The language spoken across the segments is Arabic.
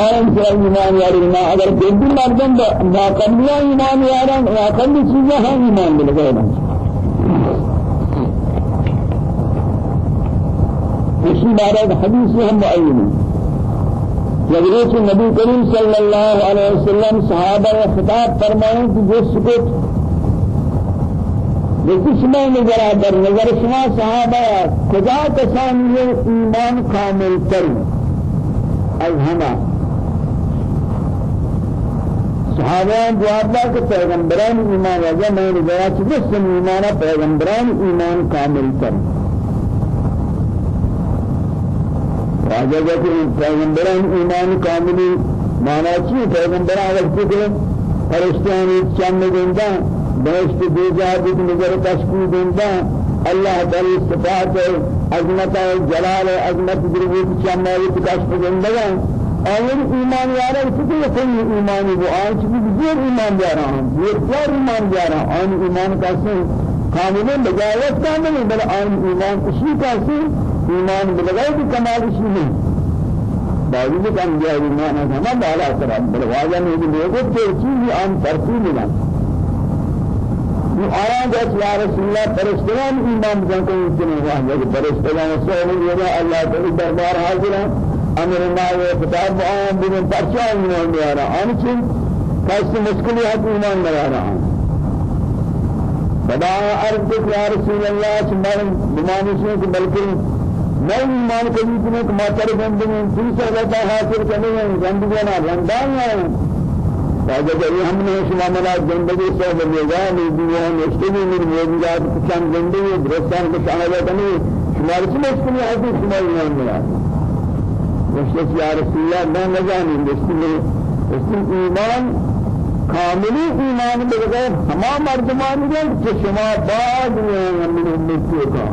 آن سے ایمان یاری نہ اگر بیدی مردم با قبلیہ ایمان یاران یا قبلی چیزیں ہیں ایمان نا اسی بارے حدیث ہم معین. جب نبی کریم صلی اللہ علیہ وسلم صحابہ خطاب فرمائیں کہ جس کو بکشما نظر در نظر شما صحابہ کجا کسانی ایمان کامل تر؟ از ہمہ. صحابان جواب دا کہ پیغمبران ایمان وجہ میں نے گیا کہ جس ایمان پیغمبران ایمان کامل کر راجہ کہ پیغمبران ایمان کاملی مانا چی؟ پیغمبران وقت کے فرشتیان چند دیندا بہشت دے جا دی نظر تشکیل دیندا اللہ تعالی صفات عظمت جلال عظمت دروت چند کشف دیندا آن ایمان یارا کسی کوئی ایمانی وہ آن چیزی زیر ایمان یارا ہم زیر پیار ایمان یارا آن ایمان کسی کامل بجایت کامل بل آن ایمان اسی کسی ایمان بلغائی کی کمال اسی نہیں باوجود کم دیا ایمان ہے ہمیں بالا کرا بل واجہ میں بھی لوگوں کے چیزی آن ترتیب ملا آیا جس یا رسول اللہ پرستگان ایمان بجان کو اتنے واجہ پرستگان سوال أمر ما كتاب آن بدون پرچا ایمان بیارا آن چی کسی مشکلی حق ایمان بیارا بدا عرض کو یا رسول اللہ سمار بمانی سے کہ بلکہ میں ایمان کبھی تمہیں کہ ماتر بندے میں تیسرا رہتا حاصل کرنے میں زندگی نہ رندان ہے تاکہ جب ہم نے شما ملا زندگی سے بلگا نہیں دیا مشکلی میں موجودات چند زندگی درستان کو شامل کرنے شمار سے مشکلی حق شما ایمان بیارا مشتاق يا رسول الله ما نجاني مشتاق مشتاق إيمان كامل إيمان بغير هما مردمان جل كشما بعد من المسيكا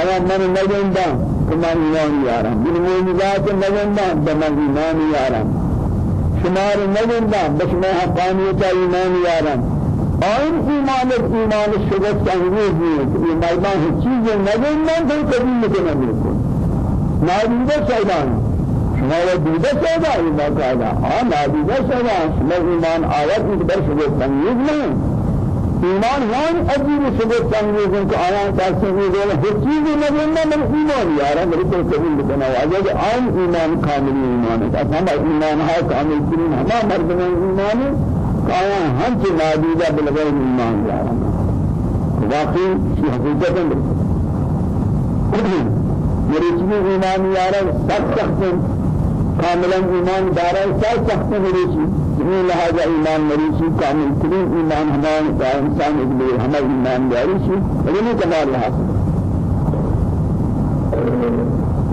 آیا من نجندا کمان ایمان یارم من موجودات نجندا بمن ایمان یارم شمار نجندا بشما حقانیت ایمان یارم آن ایمان ایمان شگفت انگیز نیست ایمان هیچ چیز نجندا تو کبھی نکنه بالکل نادیده شیطان. شما و دیده شیطان ایمان کادا آن نادیده شیطان. شما ایمان آیت ایک در شبه تنگیز نہیں ایمان ہم عجیب شبه تنگیز ان کو آیان کاسے میں دول ہر چیز نبی من ایمان یارا میرے کو قبول بنا واجب آن ایمان کامل ایمان ہے ہم ایمان ہے کامل ترین ہم مرد میں ایمان کایا ہم سے نادیده بلغیر ایمان یارا واقعی شی حقیقت ہے مريشي إيمان يارا سب سخت كاملا إيمان دارا سب سخت مريشي من هذا إيمان مريشي كامل كريم إيمان همان إنسان إقبال هما إيمان داريشي ولم كمال حاصل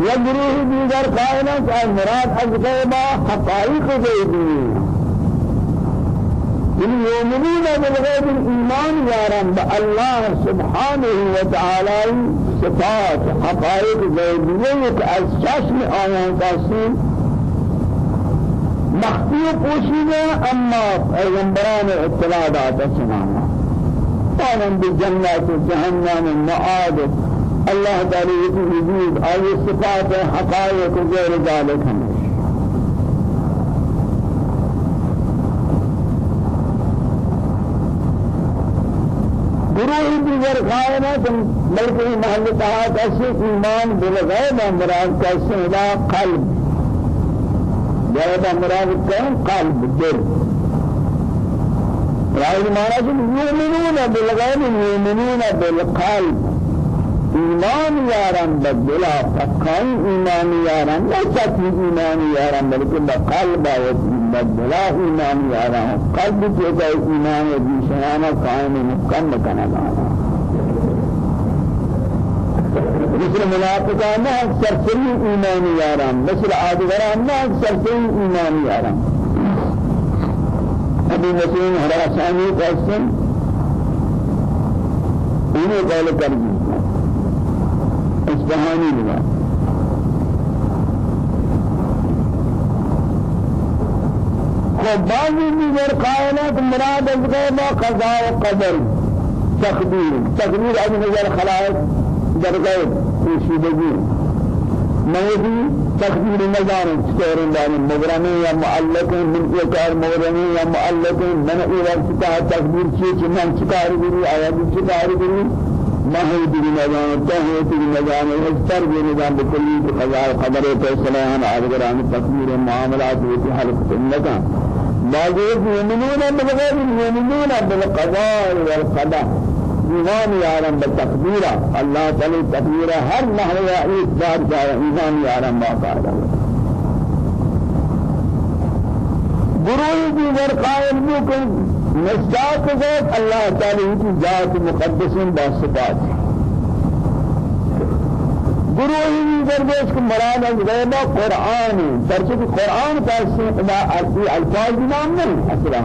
يجريه دیگر کائنات المراد از غیبا حقائق غیبی۔ المؤمنين بالغيب الإيمان يارا بالله سبحانه وتعالى صفات حقائق غيبية از چشم آیان کسی. مخفی اما پیغمبران اطلاع داتا سنانا قالن بجنات جهنم المعاد الله تعالى وجود آي صفات حقائق غير ذلك هم. گروہ دیگر کائنات بلکہ محل کہا کیسے ایمان بالغیب مراد کیسے لا قلب غیب مراد کہیں قلب دل رائے مانا کہ یؤمنون بالغیب یؤمنون بالقلب ایمان یاران بدلا فکان ایمان یاران لا چاہتی ایمان یاران بلکہ بقلب آیت بدلا ایمان یارا قلب کے کا ایمان دی شیانہ قائم مکم کنا لانا مثل منافقان نہ سرسری ایمان یارا مثل آدگران نہ سرسری ایمان یارا ابھی مسلم حراسانی قسم انہیں قول کر دی۔ اسبحانی لگا۔ بعضی دیگر کائنات مراد از غیبا قضا و قدر. تقدیر. تقدیر از نظر خلائق در غیب. پوشیدگی موضی تقدیر نظام چطور اندام مبرمی یا معلق من اکار مبرمی یا معلق من ایوان چکا تقدیر چی؟ چی من چکاری بری؟ آیا بھی چکاری بری؟ دي نظام دي نظام أكثر دي نظام بكل قضاء قدر فیصلہ ہم آدگران تقدیر معاملات في حال سنتا بعضهم يؤمنون بالغيب يؤمنون بالقضاء والقدر. ایمان یارم به تقدیر الله تعالی تقدیر هر نحوه ایک دار جای ایمان یارم با قاعدة گروہی دیگر قائل بکن مصداق ذات. اللہ تعالی کی ذات مقدس با صفات گروہی دیگر بیش کو مراد از غیبہ قرآن درچہ قرآن کا الفاظ نام نہیں أصلا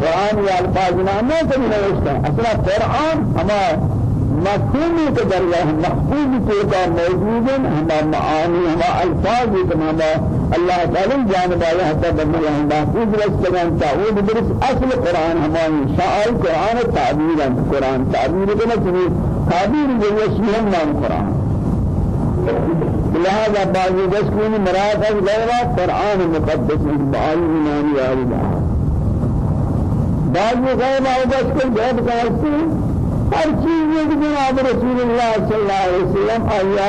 قرآن یا الفاظ نامے سے نوشتا أصلا قرآن ہما مفہومی کے درجہ محفوظ کے کا موجود ہے ہما معانی ہما الفاظ کے ہما اللہ تعالی جانب آیا حتی بنا ہم محفوظ رستگان تعود برس اصل قرآن ہمانی شاعر قرآن تعبیر قرآن تعبیر کے نچنی تعبیر جو اسمهم نام قرآن۔ لہذا بعضی دستکونی مراد از غیرہ قرآن مقدس بآئی ایمانی آئی بعض غیب أو بس کو جہد کرتے ہر چیز یہ جناب رسول اللہ صلی اللہ علیہ وسلم آیا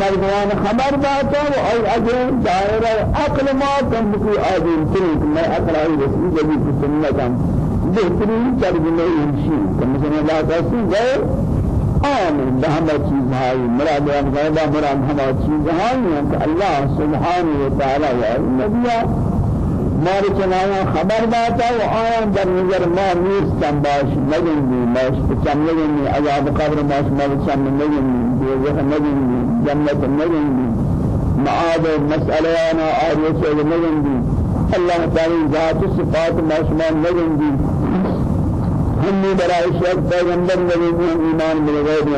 مردمان خبر باتا و اور اجے دائرہ عقل ما کم کی آدم تریک میں اقرائی رسول جبی کی سنتم بہترین ترجمہ ہمشی کہ مثلا اللہ کہتے غیر آمین بہما چیز ہائی مراد غیبہ مراد ہما چیز ہائی کہ اللہ سبحانہ وتعالی و نبیہ مار چنایا خبر داتا و آیان در نظر ما نیستم باش نگنی باش. بچم نگنی عذاب قبر باش ما بچم نگنی دوزخ نگنی جنت نگنی معاد مسئلہ آنا آریت نگنی اللہ تعالی ذات صفات ما شما نگنی ہمی برای شک پیغمبر نبی ایمان بالغیب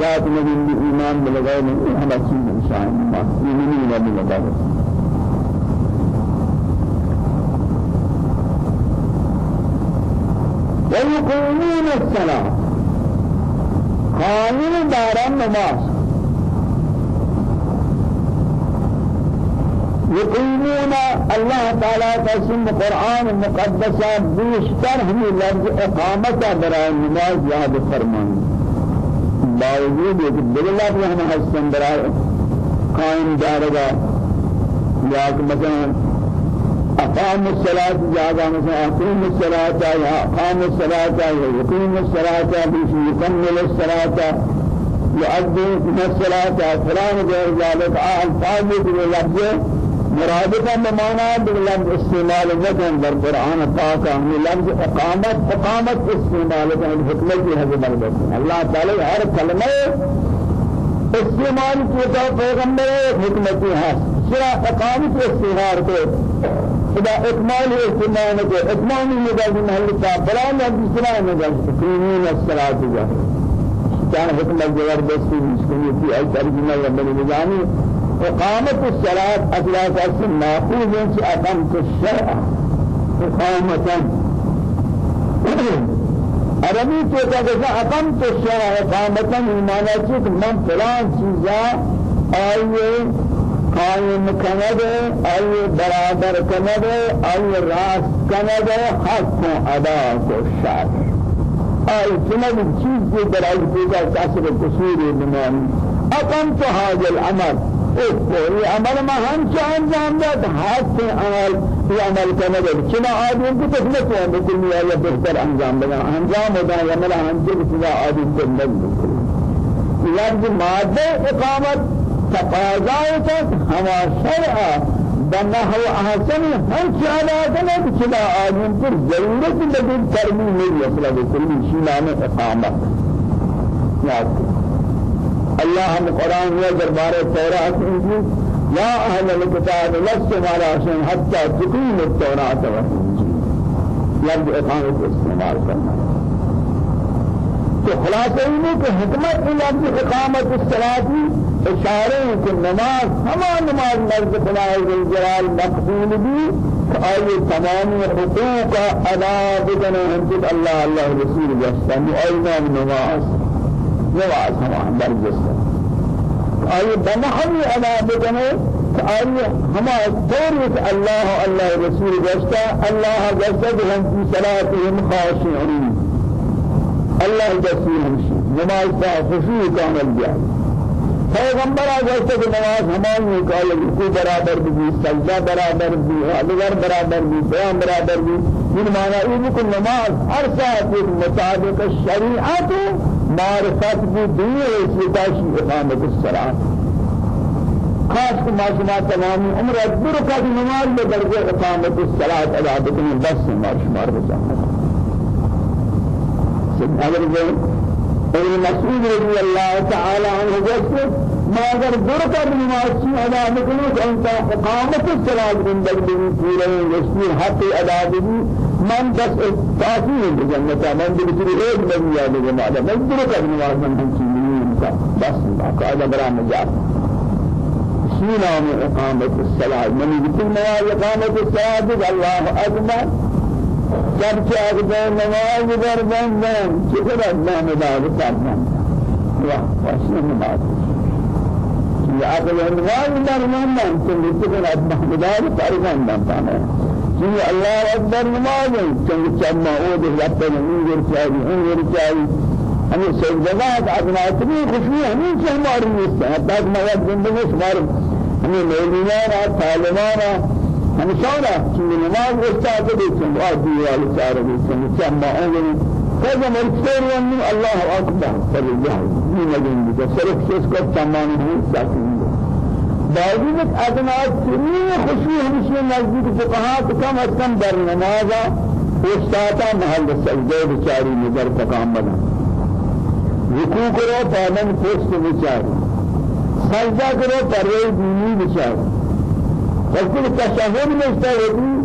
ذات نبی ایمان بالغیب ہم چیز انسان ما ایمانی نبی بالغیب ويقومون الصلاة قائم داران نماز يقيمون الله تعالى قسم القرآن المقدس بيشتر هم لفظ إقامة برای نماز یاد فرمان. باوجود ایک بھی ہم حسن برای قائم دارگا یا مثلا أقام الصلاة جاء مثلا أقيم الصلاة يا أقام الصلاة يا يقيم الصلاة بيش يكمل الصلاة يؤدي الصلاة فلان غير ذلك ألفاظ باللفظ مرادفة بمعنى باللفظ استعمال وجن در قرآن پاک ہم لفظ اقامت اقامت استعمال کا حکمت کی حضرت اللہ تعالی ہر کلمہ استعمال کیا پیغمبر حکمت ہے سرا اقامت استعمال کو خدا اکمال استعمال کو اکمال نگاہ محل کا بلان دوسرا نگاہ تقیمین الصلاۃ جا۔ كان حكم الزبردست مسكين أي ترجمة ربنا نجاني إقامة الصلاة أثلاث أسم مأخوذ في أقامة الشرع. إقامة. عربي تو كذا أقامة الشرع إقامة المعنى من فلان چیزا آئیے قائم کند ای برابر کند ای راست کند حق ادا کو شاد ای جنب چیز کے برائے دیگر کسر قصور بمان اقم تو حاج العمل. کوئی عمل ما ہم چاہ انجام داد؟ حق عمل. یہ عمل کند چنا آدم کو تکلیف ہے بکل یہ بہتر انجام داد انجام ہوتا ہے عمل ہم جو چنا آدم کو نہیں لفظ مادہ اقامت تقاضای تک ہوا شرع. بنحو احسن ہر چاہتا ہے کہ چلا آدم پر ضرورت لگن ترمیم نہیں أصلا بکلی شیلان اقامت. یاد اللہ ہم قرآن یا دربار تورات انجیل یا اہل الكتاب لستم على شيء حتى تقيموا التوراة والانجيل لفظ اقامت استعمال کرنا۔ تو خلاصہ یہ کہ حکمت لفظ اقامت الصلاة اشارے کہ نماز ہما نماز مرد خدای جلال مقبول بھی۔ آئی تمام حقوق ادا بدن ہمت اللہ اللہ رسول جستا اینا نماز۔ نماز ہما در جستا آئی بنحوی ادا بکنے آئی ہما طوریت اللہ اللہ رسول گشتا اللہ گشتا بہم کی صلاتهم خاشعون اللہ جسی ہمشی نماز تا خشوع کامل بیا پیغمبر آگستا کہ نماز ہمانی کہا رکوع برابر بھی سجدہ برابر بھی ادگر برابر بھی بیان برابر بھی۔ من معنی یہ کہ نماز ہر مطابق شریعت معرفت بھی دین اسلام اقامت الصلاة. خاص کو معلومات تمام عمر در کا نماز میں درجہ اقامت الصلاة ادا بکنی بس شمار بسامت اگر جو ابن مسعود رضی اللہ تعالی عنہ جیسے ما اگر در کا نماز کی ادا بکنی تو انت اقامت الصلاة من بلدی پورے یشمیر حق ادا بکنی من بس تاثیر بجنتا من بکری ایک نبی یاد جماعت من در کا نماز من ہم چیزیں بس قاعدہ برا مجاب شي نام إقامة الصلاة من يقول نماز إقامة الصلاة الله أكبر جب چاک دے نماز در بندن چکر اللہ مدار کرنا واہ واسم نماز یہ عقل نماز در بندن چنگ چکر اللہ مدار کرنا پانا یہ اللہ اکبر نماز چنگ چب معود رب انگر چاہی انگر چاہی ہمیں سجدات ادناتنی خوشی ہمیں سے ہماری نیست ہے حتی کہ مواد زندگی شمار ہمیں مولیان طالبان ہمشارا چنگ نماز استاد دیکھیں آدھی والی چارہ دیکھیں چما اونگنی کذا مرسل صلی اللہ علیہ وسلم دیکھیں صرف کس کو چمان نہیں ساکن باوجود ادنات ترین خوشی ہمشی نزدیک فقہات کم از کم در نمازا استادا محل سجدے بچاری نظر تکام بنا. رکوع کرو پابند پوست بچاری سجدہ کرو پروی دینی بچاری وقتی تشهد مستوی سینه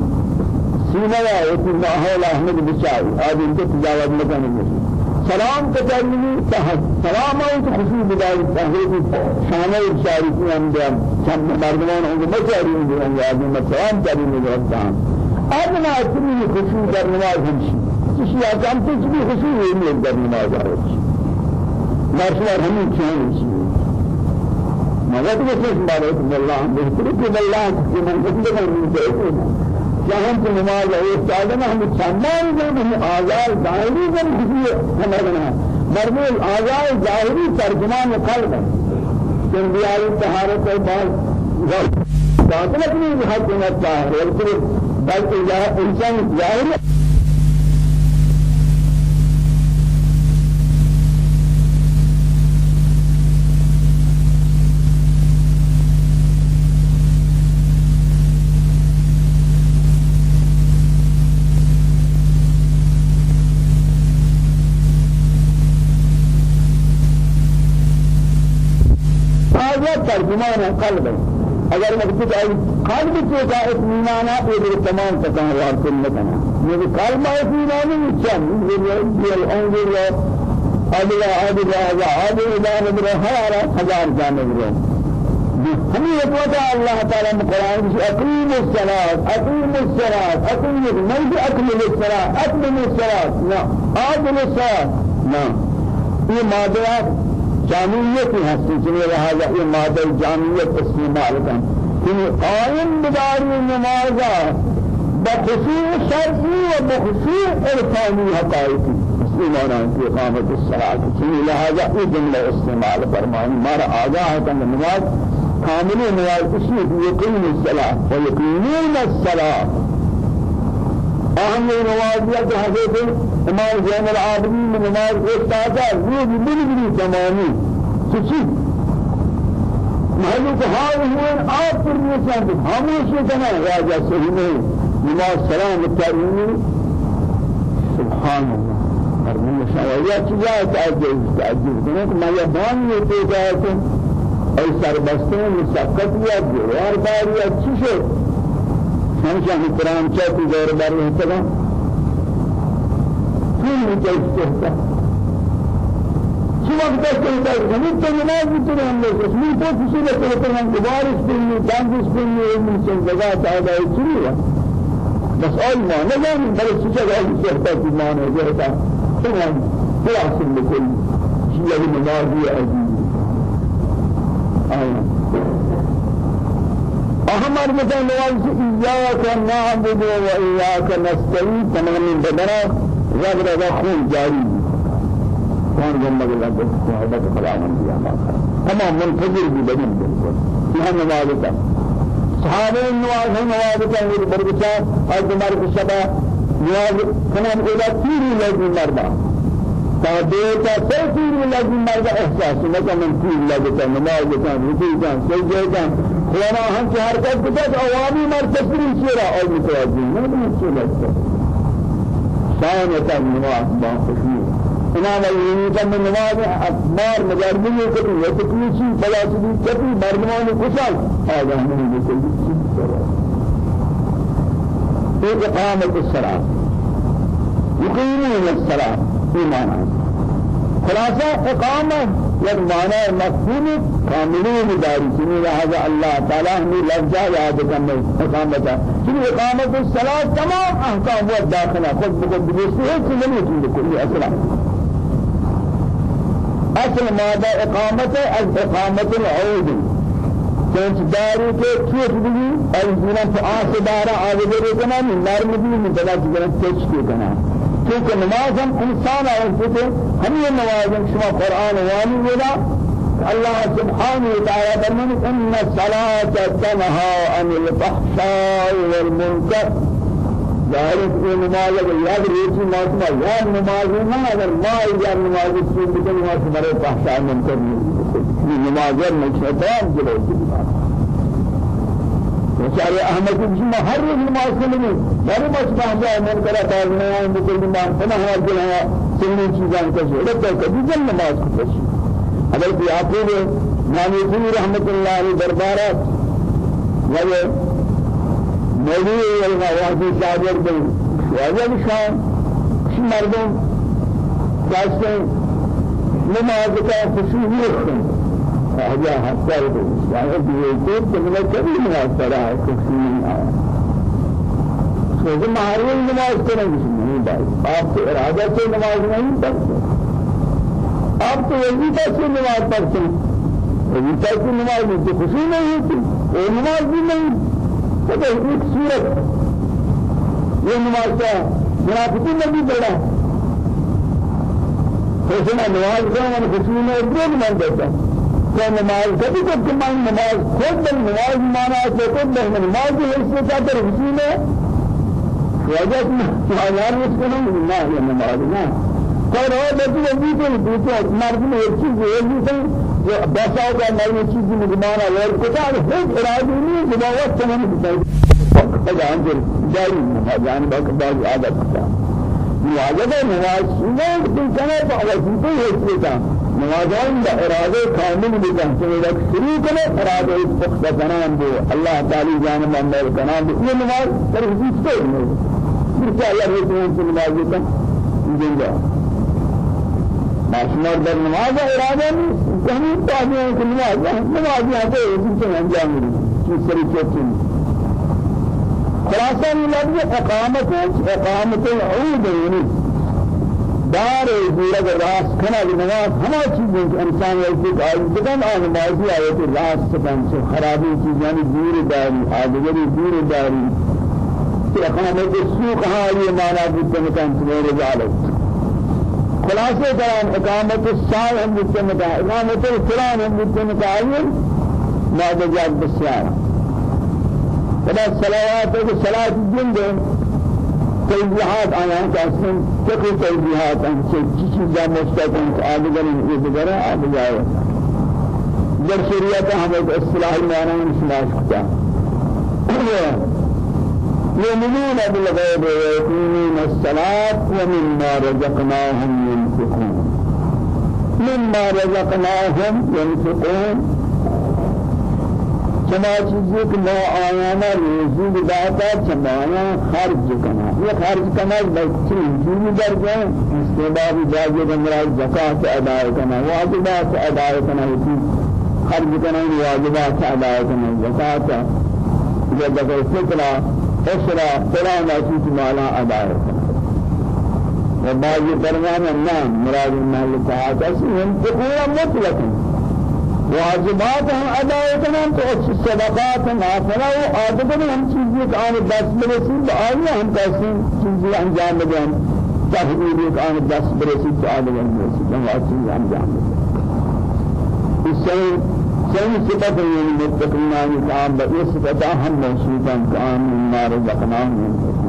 یا ایتی ماحول احمد بچائی آدم کے تجاوز مکانی مجھے سلام تکلمی سلام آئی تو خوشی بدائی تحریبی شانہ ارشاری کی انجام چند مردمان ہوں گے مچاری ہوں گے آدم سلام کری مجھے رفتان آدم آتنی خوشی در نماز ہمشی کسی آکام تو بھی خوشی ہوئی در نماز آئی مرشوار ہمیں چاہیے مگر تو کس بارے میں اللہ بہتر کی جہاں سے نماز ہے استاد نے ہم سامان جو ہم آزار ظاہری جن کسی سمجھنا مرمول آزار ظاہری ترجمان قلب ہے۔ کہ بیاری طہارت کے بعد باطل اپنی حکومت کا ہے بلکہ انسان ظاہری ترجمان قلب اگر مقصد ہے قلب سے کا اطمینان ہے یہ تمام تکان وار کل نکنا یہ قلب اطمینان نہیں چن یہ الانظر ادلا ادلا ادلا ادلا ادلا ہزار ہزار جانب رو ہمیں یہ پتا اللہ تعالی قرآن میں اقیم الصلاة اقیم الصلاة اقیم نہیں بھی اقیم الصلاة اقیم الصلاة نا عادل الصلاة نا یہ مادرات جامعیت ہستی چنین لہذا یہ مادہ جامعیت استعمال کن کہ قائم بداری نمازا بخشوع شرعی و بخشوع عرفانی حقائقی معنی ہے اقامت الصلاة چنین لہذا یہ جملہ استعمال فرمائیں مارا آگاہ کہ نماز. کامل نماز اسی یقین الصلاة و یقینون الصلاة. اہم نمازیت حضرت إمام زین العابدین من نماز استادا روز بلی بلی تمامی سچی محلو کو حال ہوئے آپ پر نشان دے خاموش کنا راجا صحیح نہیں نماز سلام التعلیم سبحان اللہ اور من شاویا چیزا تعجب تعجب کرنے کہ میں یہ بان یہ تو جاتے ای سربستے مسقط یا دیوار داری اچھی شو ہمشہ احترام چاہتی دور بار احترام كل جلسته شو وقت كنت زمین تو نماز میتونه هم بشه می تو کسی رو تو هم گوارش کنی دانش کنی من چه جگہ تعالی چی بس آل ما نگم برای چه جگہ صحبت ما نه جهتا تمام خلاص لكل شيء نمازي عزيز آیا أحمد مثلا نواز إياك نعبد وإياك نستعين تمام بدنا غير هذا خون جاري. كان جنب الله بسهادة كلام دیا تمام منتظر بھی بدن بالکل یہ نواز کا صحابہ نواز نواز کا یہ برکتا اور تمہارے کو سبا نواز تمام أولاد تیری لازم مردا تابعتا سيكون لازم مردا إحساس. لك من كل لازم نماز كان ركوع كان سجدة كان. خلانا هم في حركات كتاب أوامي مر تسرين شيرا أو متواجدين ما بنشيل هذا شان يتم نماز ما خشوع إمام اليمين من نماز أكبر مجرمين كتير يتكلم شيء فلا شيء كتير مرمان كسل هذا من يقول في إقامة الصلاة. يقيمون الصلاة. إيمانا خلاصة إقامة يرمانا مفهوم كاملين داري سنين هذا الله تعالى هم لفظة ياد كمل إقامة شنو إقامة الصلاة تمام أحكام والداخلة خذ بخذ بجسده كل يمكن بكل أسرع اصل مادہ اقامت ہے از اقامت العود. چونچ داری کے چھوٹ بھی اور جنہ تو آس دارا آگے دے کنا نرم بھی مدلا جنہ تیچ کے کنا کیونکہ نماز ہم إنسان آئے تھے ہم یہ نماز ہم شما قرآن وانی ولا؟ الله سبحانه وتعالى فرمان إن الصلاة تنهى عن الفحشاء والمنكر. ظاهر في نماز ياد ريتي ما ما ياد نماز ما اگر ما ياد نماز في بدن ما سمره فحشاء من کرنی في نماز میں شیطان جلو بیچارے أحمد بن ہر روز نماز کے لیے بڑے مصباح جائے من کرا تھا میں بکل نماز پناہ ہوا جل ہے سنی چیزاں کا جو رہتا ہے کبھی جل نماز کو پڑھی اگر کوئی آپ نے نامی رحمت اللہ علیہ دربارات وہ مولوی ولا واجی شاگرد بن واجب شان مردم داشتن نماز کا خشوع رکھن آجا حسر بن شاید یہ تو تمہیں کبھی پڑھا ہے نہیں آیا سوچ مہاری نماز کریں نہیں بھائی آپ کے ارادہ سے نماز نہیں پڑھتے آپ تو وظیفہ سے نماز پڑھتے وظیفہ سے نماز نہیں تو خوشی نہیں ہوتی وہ نماز بھی نہیں خدا ایک صورت یہ نماز کا منافقین نے بھی پڑھا خوشنا نماز کا من خوشی میں ادرک من دیتا کہ نماز کبھی جب تمام نماز خود بل نماز مانا ہے خود بل نماز کی حیثیت کا تو خوشی میں وجہ معیار اس کو نہیں نہ یہ نماز نہ اور وہ بچے بھی تو دوسرے مرد میں ایک چیز یہ بسا کا نئی چیز مجمانا اور کتا ہے ارادی نہیں جباوت تمام بتائی جان جل جاری جان باق بعض عادت کا مواجبہ نماز کنے تو وظیفہ ہے اس کا نمازان با ارادہ کامل بکن. ایک شروع کرے ارادہ پختہ کنان دو اللہ تعالی جانب اندر کنان دو یہ نماز پر حدیث کو نہیں پھر اللہ رسول کی نماز کا جنگا. ماشمار در نماز ارادہ نہیں زمین تابعین کی نماز. نماز یہاں پہ انسان انجام دی. چیز سری چوتھی خلاصہ لفظ اقامت اقامت العود یعنی دار زیرہ راس کھنا نماز ہما چیزیں کہ انسان ایسی قائل بکن آن نمازی آئے تو راس سکن سے خرابی چیز. یعنی دور داری. آدگری دور داری. کہ اقامت السوق ہاں یہ معنی بودتا مکان سمیرے جالت خلاصے کران اقامت السائل ہم میں کہا اقامت القرآن ہم یہ مادہ جاد بسیار. فلا صلوات ہے صلاة الجن دے توجیحات آیا ہیں کہ أصلا فقہ توجیحات ہیں کہ چیزا مستقیم آدگر یہ بگرہ آدگر جب شریعت ہم ایک اصلاح معنی مشماش کتا يؤمنون بالغيب ويقيمون الصلاة ومما رزقناهم ينفقون مما رزقناهم ينفقون چما چیزی کہ نو آیانا روزی بداتا چمایا خرج کنا. یہ خرج کنا بچی جیمی در جائیں اس کے بعد جاگے گمراہ زکاة ادا کنا واجبات ادا کنا خرج کنا واجبات ادا کنا زکاة جب تک فکرہ اسرا قرآن اسیت مالا ادائے و بعض درمیان نام مراد المال تعالی اسی انتقال مطلق واجبات هم ادا کرنا تو اچھی صدقات نافلہ و عادت ہم چیزیں کان دس برسی آئیے ہم کیسے چیزیں انجام دیں تحویل ایک آن دس برسی تو آدم برسی ہم چیزیں انجام دیں اس سے سن صفت ہے متقین ان کام بہ صفت ہم موصوفا کام ما رزقناهم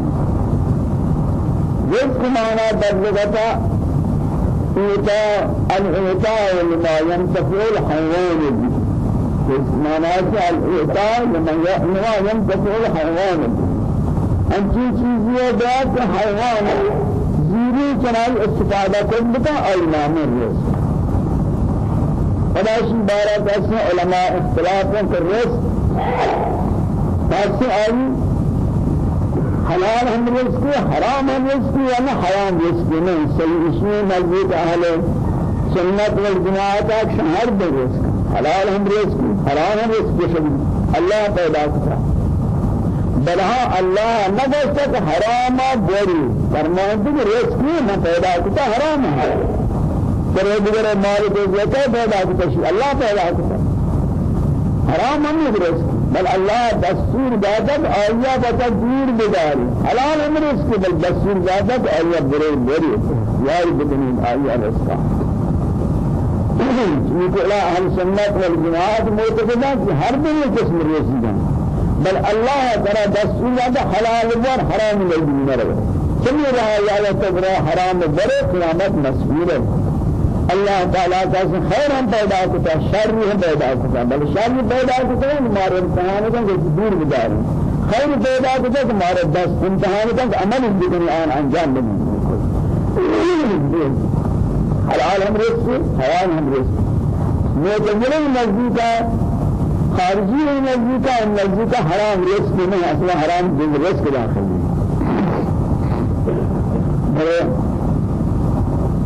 رزق معنى بدلتا إيتاء الإيتاء لما ينتفع الحيوان. معنى الإيتاء لما ينتفع الحيوان. أنتي چیزیں بات حیوان زیری چنال استفادہ کن بتا ایمان الرزق فلاشی بارہ کسی علماء اختلاف کہ رزق کسی آئی حلال هم رزقی حرام هم رزقی یا نه حرام رزقی. نه صحیح اسمی نزدیک أهل سنت و جماعت شهر به رزق. حلال هم رزقی حرام هم رزقی. شد الله پیدا کرد بلها الله نگوشت که حرام بری. فرمانده که رزقی نه پیدا کرد حرام ہے در دیگر مال کو زکات پیدا کرد الله پیدا کرد حرام هم رزق بل الله دستور دادت آیا بتا دور بداری. حلال أمر اس کے بل دستور دادت آیا برے بری. یار بدنین آیا رسکا چونکہ لا اہل سنت والجماعت معتقدان کہ ہر دن یہ قسم رسیدن بل الله ترى دستور دادت حلال ور حرام نہیں مرے سمجھ رہا یا تبرا حرام برے قیامت مسئول ہے. اللہ تعالیٰ کا خیر ہم پیدا کرتا شر ہم پیدا کرتا بل شر پیدا کرتا ہے ہمارے امتحان کا دور گزار خیر پیدا کرتا ہے ہمارے دس امتحان کا عمل بھی آن انجام دیں حلال ہم رزق حلال ہم رزق معتزلہ نزدیک خارجی نزدیک نزدیک حرام رزق نہیں أصلا حرام رزق داخل ہے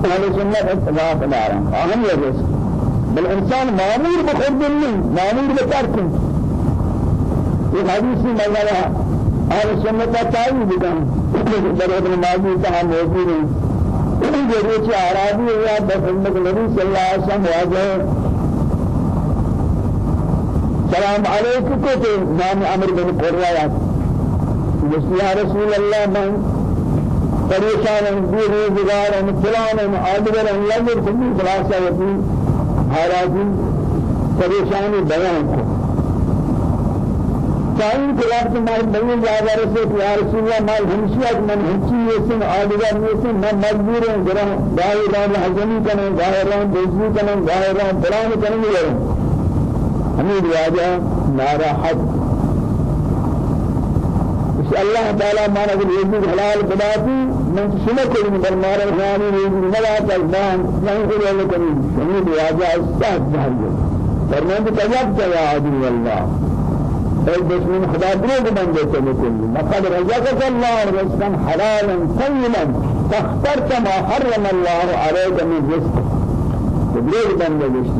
أهل السنة اتفاق دارا. أهم يجلس بالإنسان مامور بخود مني مامور بترك الحديث من الله أهل السنة تعالي بدان در ابن ماجي تها موجود جريت عربي يا بخدمة النبي صلى الله عليه وسلم واجه. سلام عليكم كنت نام أمر بن قرية. يا رسول الله من پریشان دور روزگار ہیں فلان ہیں آدگر ہیں لگر کلی خلاصہ ہوتی حاراتی پریشانی بیان کو چاہیے کہ وقت میں بنی جاگا رسے کہ یا رسول اللہ مال ہمشیہ من ہمچی یہ آدگر یہ میں مجبور ہوں گرہ گاہی دان حجمی کریں گاہی رہن دوزی کریں گاہی رہن فلان کریں گے ہمیں رواجہ ناراحت الله تعالى ما نقول يجوز حلال بداتي من شنو كل من المار الحيواني يجوز ملا تلبان ما يقول لك شنو بيجا أستاذ جهل فرمان تجاب يا عدو الله. أي بسم خدا درود من ذلك كل. لقد رزقك الله رزقا حلالا طيبا فاخترت ما حرم الله عليك من رزق. درود من ذلك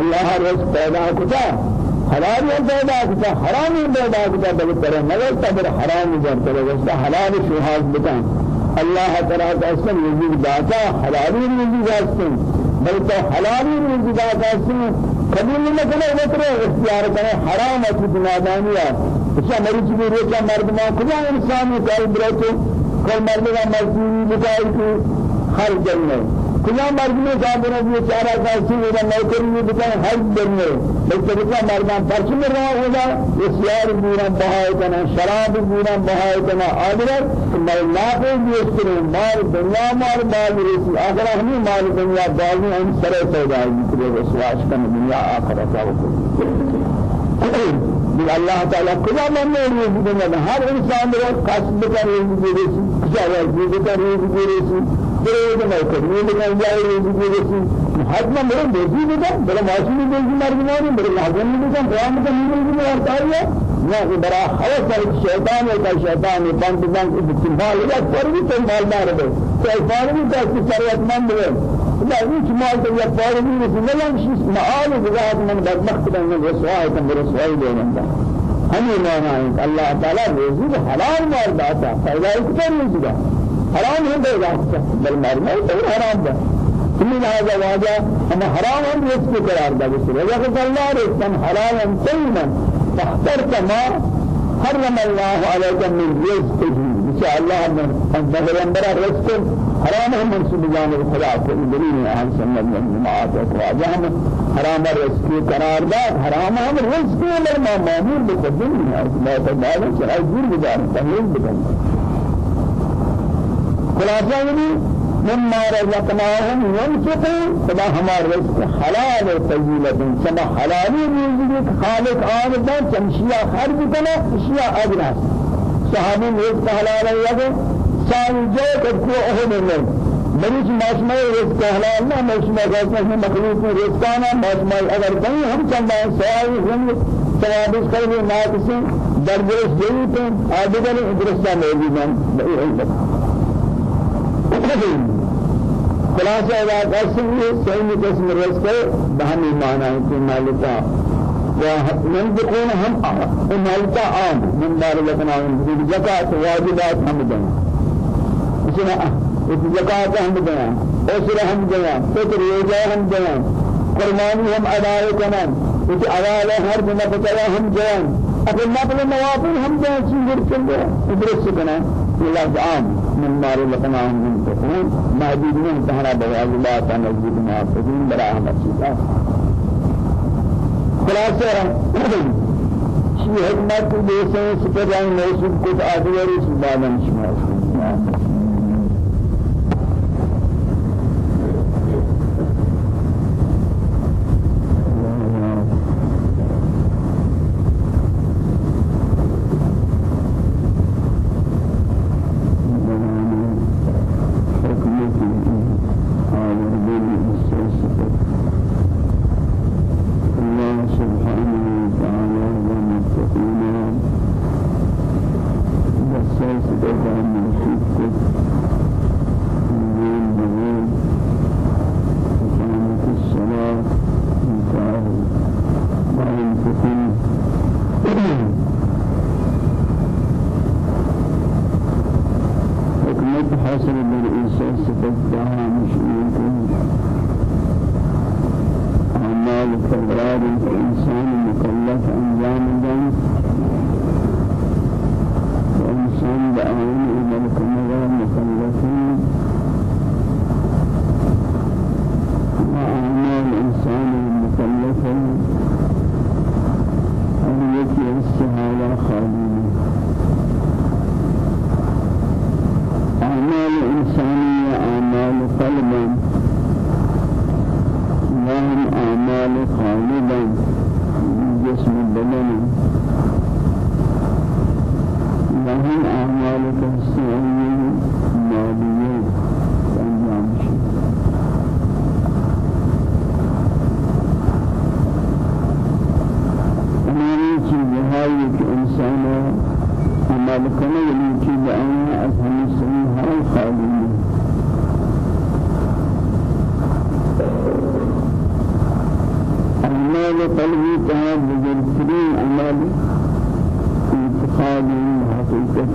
الله رزق پیدا کتا حلال پیدا کتا حرام پیدا کتا بل کرے مگر تبر حرام جب کرے واسطہ حلال شہاد بتان اللہ تعالی کا اسم یزید داتا حلالی یزید داستن بل تو حلالی یزید داستن قبول نہ کرے وہ کرے اختیار کرے حرام ہے بنادانیہ اس ہماری چیز روچا مردما کجا انسان کا برتو کل مردما مزدوری بتائی کہ ہر جنت کجا مرد میں صاحب نے چارہ کا سی میرا نوکری میں بتا ہر دن میں بلکہ کجا مردان پرچ میں رہا ہوگا یہ سیار بورا بہائے کنا شراب بورا بہائے کنا آدھر میں بھی اس کریں مال دنیا مال مال رسی آخر ہمیں مال دنیا بالی ہم سرے پیدا ہے کہ رسواش کا دنیا آخرت کا بھی اللہ تعالیٰ کجا من نے دنیا ہر انسان رو قصد کر رہی ہے کجا ہے کر رہی ہے برید نوکری لگن جای روزی رسی حتما میرے بیٹی بھی تھا بڑا معصوم بیٹی مر گیا نہیں بڑے لازم بھی تھا قیامت میں میرے بھی ورتا ہے نہ کہ بڑا خوف ہے شیطان ہے شیطان ہے بند بند استعمال یا پر بھی استعمال دار ہے شیطان بھی کا شریعت مند ہے لا هیچ مال تو یا پار بھی نہیں ملن شیء معال بذات من بدبخت من رسوای تم دینا ہمیں مانا ہے اللہ تعالی رزق حلال مال داتا پیدا کرنے سے حرام ہے بے بل مرنا تو حرام ہے من هذا واجه أما حرام هم رزق قرار ده بس. رزق الله رزقا حلالا طيبا فاخترت ما حرم الله عليك من رزقه. إن شاء الله أن بغير رزق حرام هم منسوب جانب خدا کو دلیل اہل سنت والجماعت واجه هم حرام رزق قرار ده. حرام هم رزق ما مامور بقدم ما تدار شرع جور بدار تهيل بدار خلاصہ یہ مما رزقناهم ينفقون فدا ہمارا رزق حلال طیبۃ سما حلالی رزق خالق آمدہ چمشیا خرج کنا اشیاء اجرا صحابی رزق حلال ہے سال جو کو اہم نہیں مریض ماشمہ رزق حلال نہ ماشمہ غلط ہے مخلوق میں رزقانا ماشمہ اگر کہیں ہم چندہ سوال ہم ثواب اس کسی درجہ یہی تو آدھگر درستہ موجود ہیں خلاصہ ادا قسم یہ صحیح قسم رزق بہمی معنی ہے کہ مالکا وينفقون هم مالكا عام من دار لكنا من زكاة واجبات هم دين اسمع زكاة هم دين أسرة هم دين فطر روزة هم دين قرباني هم أداء كمان وفي أداء هر بنا بتلا هم دين أقول ما بلا نوافل هم دين شيء كل ده إدرس كمان الله عام لقناهم من تكون محدود من تهنا بواز الله تنزيد ما تكون براه مسجد خلاصة شيء حكمت بيسان سكران موسوب كت آدواري سبحانه شمال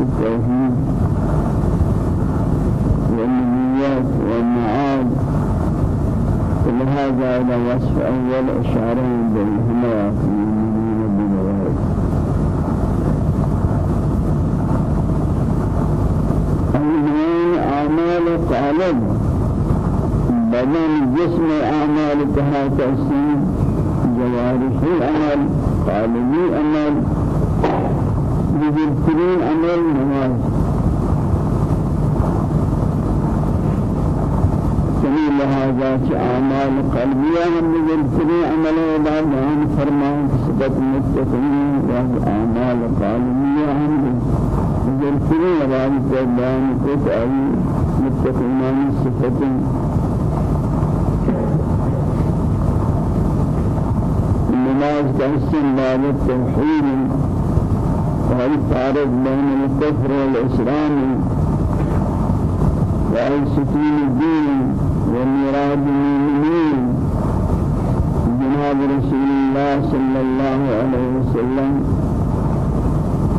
التوحيد والنبيات والمعاد فلهذا إلى وصف أول إشارة بينهما في المدينة بالوارد أنواع أعمال قالب بدن جسم أعمال تها تأثير جوارح الأمل قالبي أمل. بزرگترین عمل نماز سمی لہذا چی أعمال قلبیہ ہم بزرگترین عمل عباد فرمان صدق متقین و أعمال قلبیہ ہم بزرگترین عباد کو بیان کو تعالی متقینان صفتیں نماز کا حسن بابت هل فارق بين الكفر والإسلام وأنشطين الدين والمراد المؤمنين؟ جناب رسول الله صلى الله عليه وسلم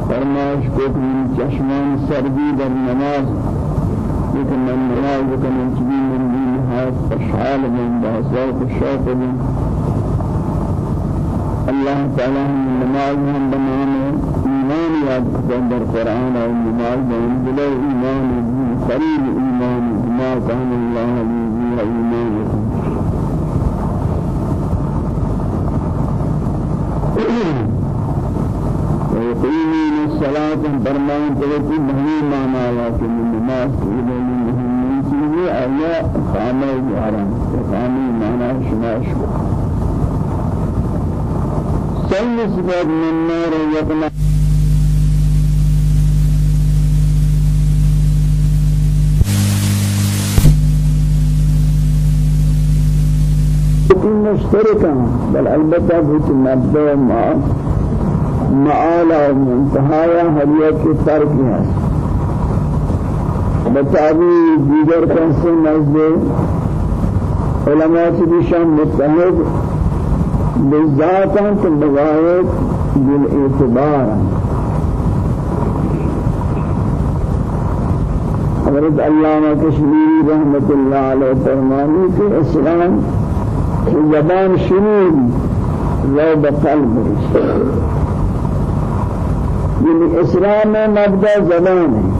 فرماش كوت من چشمان سردی در نماز لیکن من نماز کنم چبی من دین هات خوشحال من بحثات شوق الله تعالی من نماز من بنام إيمان ياد كتاب القرآن أو نماز من بلا إيمان قليل إيمان ما كان الله لي إيمان ويقيمون الصلاة برمان تلقي مهمة معنى لكن النماز إلى من چیزی آیا خامه جارم. خامه معنی شما شما سلس بعد من نار يقنع مشتركا بل البتة بيت المبدأ مع معالا ومنتهايا هدية الفرق ہے بتابی دیگر کنسے نزد علماء کی بشان متحد بالذات انت بغایت بالاعتبار. حضرت علامہ کشمیری رحمت اللہ علیہ فرمانی کہ اسلام زبان شنود لو بقلب. یعنی اسلام مبدا زبان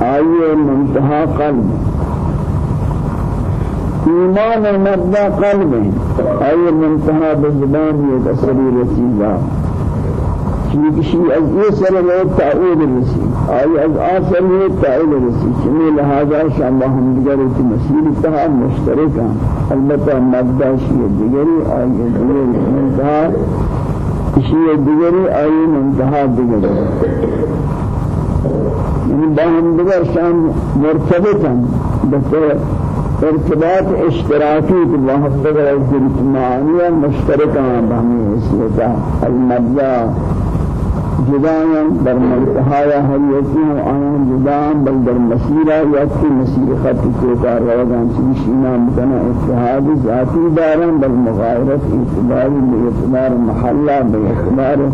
آئیے منتہا قلب. ایمان مبدا قلب آئیے منتہا بزبان یہ تصویر چیزا چلی کشی از یہ سر آئی از آسر یہ تعویل رسی چمی لہذا شامہ ہم دیگر کی مسیر تہا مشترک ہیں۔ البتہ مبدا شیئے دیگری آئیے دیگر منتہا۔ شیئے دیگری آئیے منتہا دیگری۔ یعنی باهم دیگر شان مرتبطن بسر ارتباط اشتراکی که باهم دیگر از معانی مشترکان باهمی حسیتا المبدا۔ جدایان در منتهای حریتی و آیان جدایان بل در مسیرہ یکی مسیر خط کوکار روگان چیشینا مکنا اتحاد ذاتی دارن بل مغایرت اعتبار باعتبار محلہ باعتبار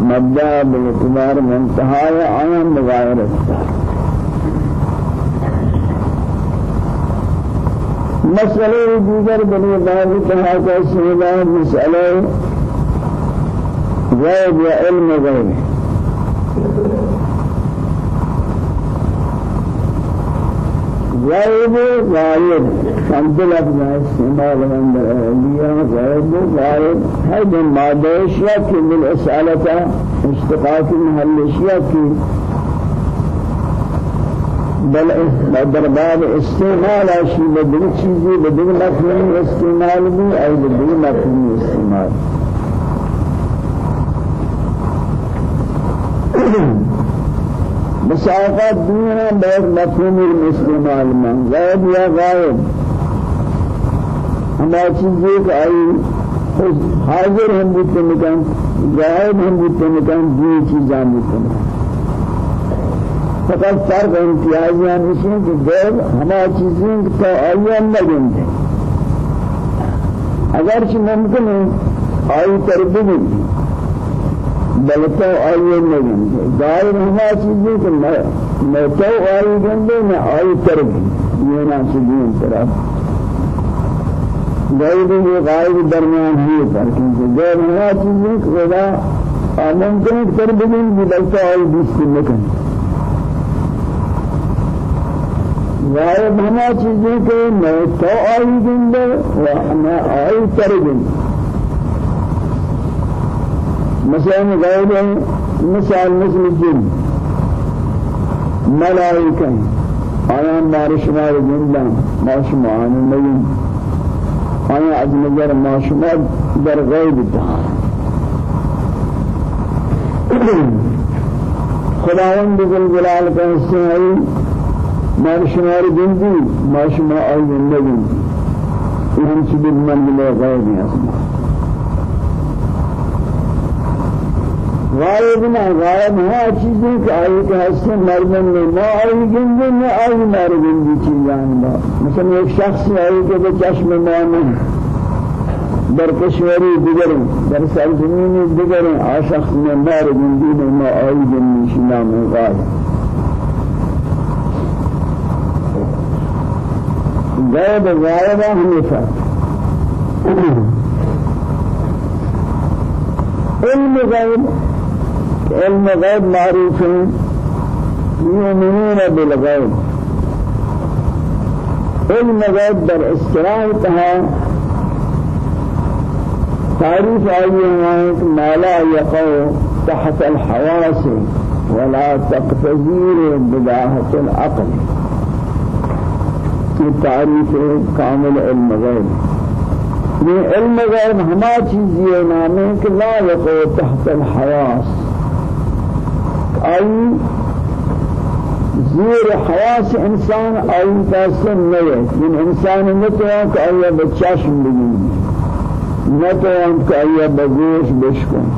مبدا باعتبار منتهى آیان مغایرت مسئلے دیگر بنی بعض کہا کہ غیب یا علم غیب غائب حمد لفظ استعمال من الأولياء غائب غائب هذا مادة اشياء من الاسئلة اشتقاق محل اشياء بل در باب استعمال اشي بدل چیزی بدل مفهوم استعمال بھی اور بدل مفهوم استعمال. مسافات دنیا بہت مفہوم الاستعمال من. غائب یا غائب. ہمارا چیزیں کہ آئی حاضر ہم بودتے مکان غائب ہم بودتے مکان دو چیزاں بودتے مکان. فقط فرق امتیازیاں نشین کہ غیر ہمارا چیزیں کہ آئیان لگن دیں اگرچہ ممکن ہے آئی تربیت بلکہ آئیے نہیں ظاہر ہما چیزیں کہ میں تو آئی گندے میں آئی ترک. یہ نہ چیزیں طرف غیر یہ غائب درمیان ہی پر کہ غیر ہما چیزیں خدا ممکن کر بگن بلکہ آئی بیس مکن. غائب ہما چیزیں کہ میں آئی گندے میں آئی ترک. مثلا غير مثال مثل الجن. ملائكة. آيان مار شمار جندان ما شمعان النبي آيان از نظر ما شمار در غيب الدهان خداوند جلال کا حصہ ہے مار شمار جندی ما شمار آئی النبي ہم چبی من بلے غیب ہے غائب نہ غائب ہے چیزیں کہ آئی کہ ہستے مردن میں نہ آئی گندے نہ آئی مردن کی چیزاں با. مثلا ایک شخص آئی کہ وہ چشم مانن در کشوری دیگر در سرزمین دیگر آ شخص میں مردن دی نہ آئی گندی شنا میں غائب غيب غائب ہمیشہ علم غيب علم غيب معروف يؤمنون بالغيب. علم غيب در استراحتها تعريف آئیے ما لا يقع تحت الحواس ولا تقتزير بداهة العقل. في تعريف كامل علم غيب یہ علم غیب ہما چیز یہ نام ہے کہ لا يقو تحت الحواس. آئی زیر حواس إنسان آئی تاسم نہیں من إنسان نتوان کہ آئی بچاشم بگی نتوان کہ آئی بگوش بشکن.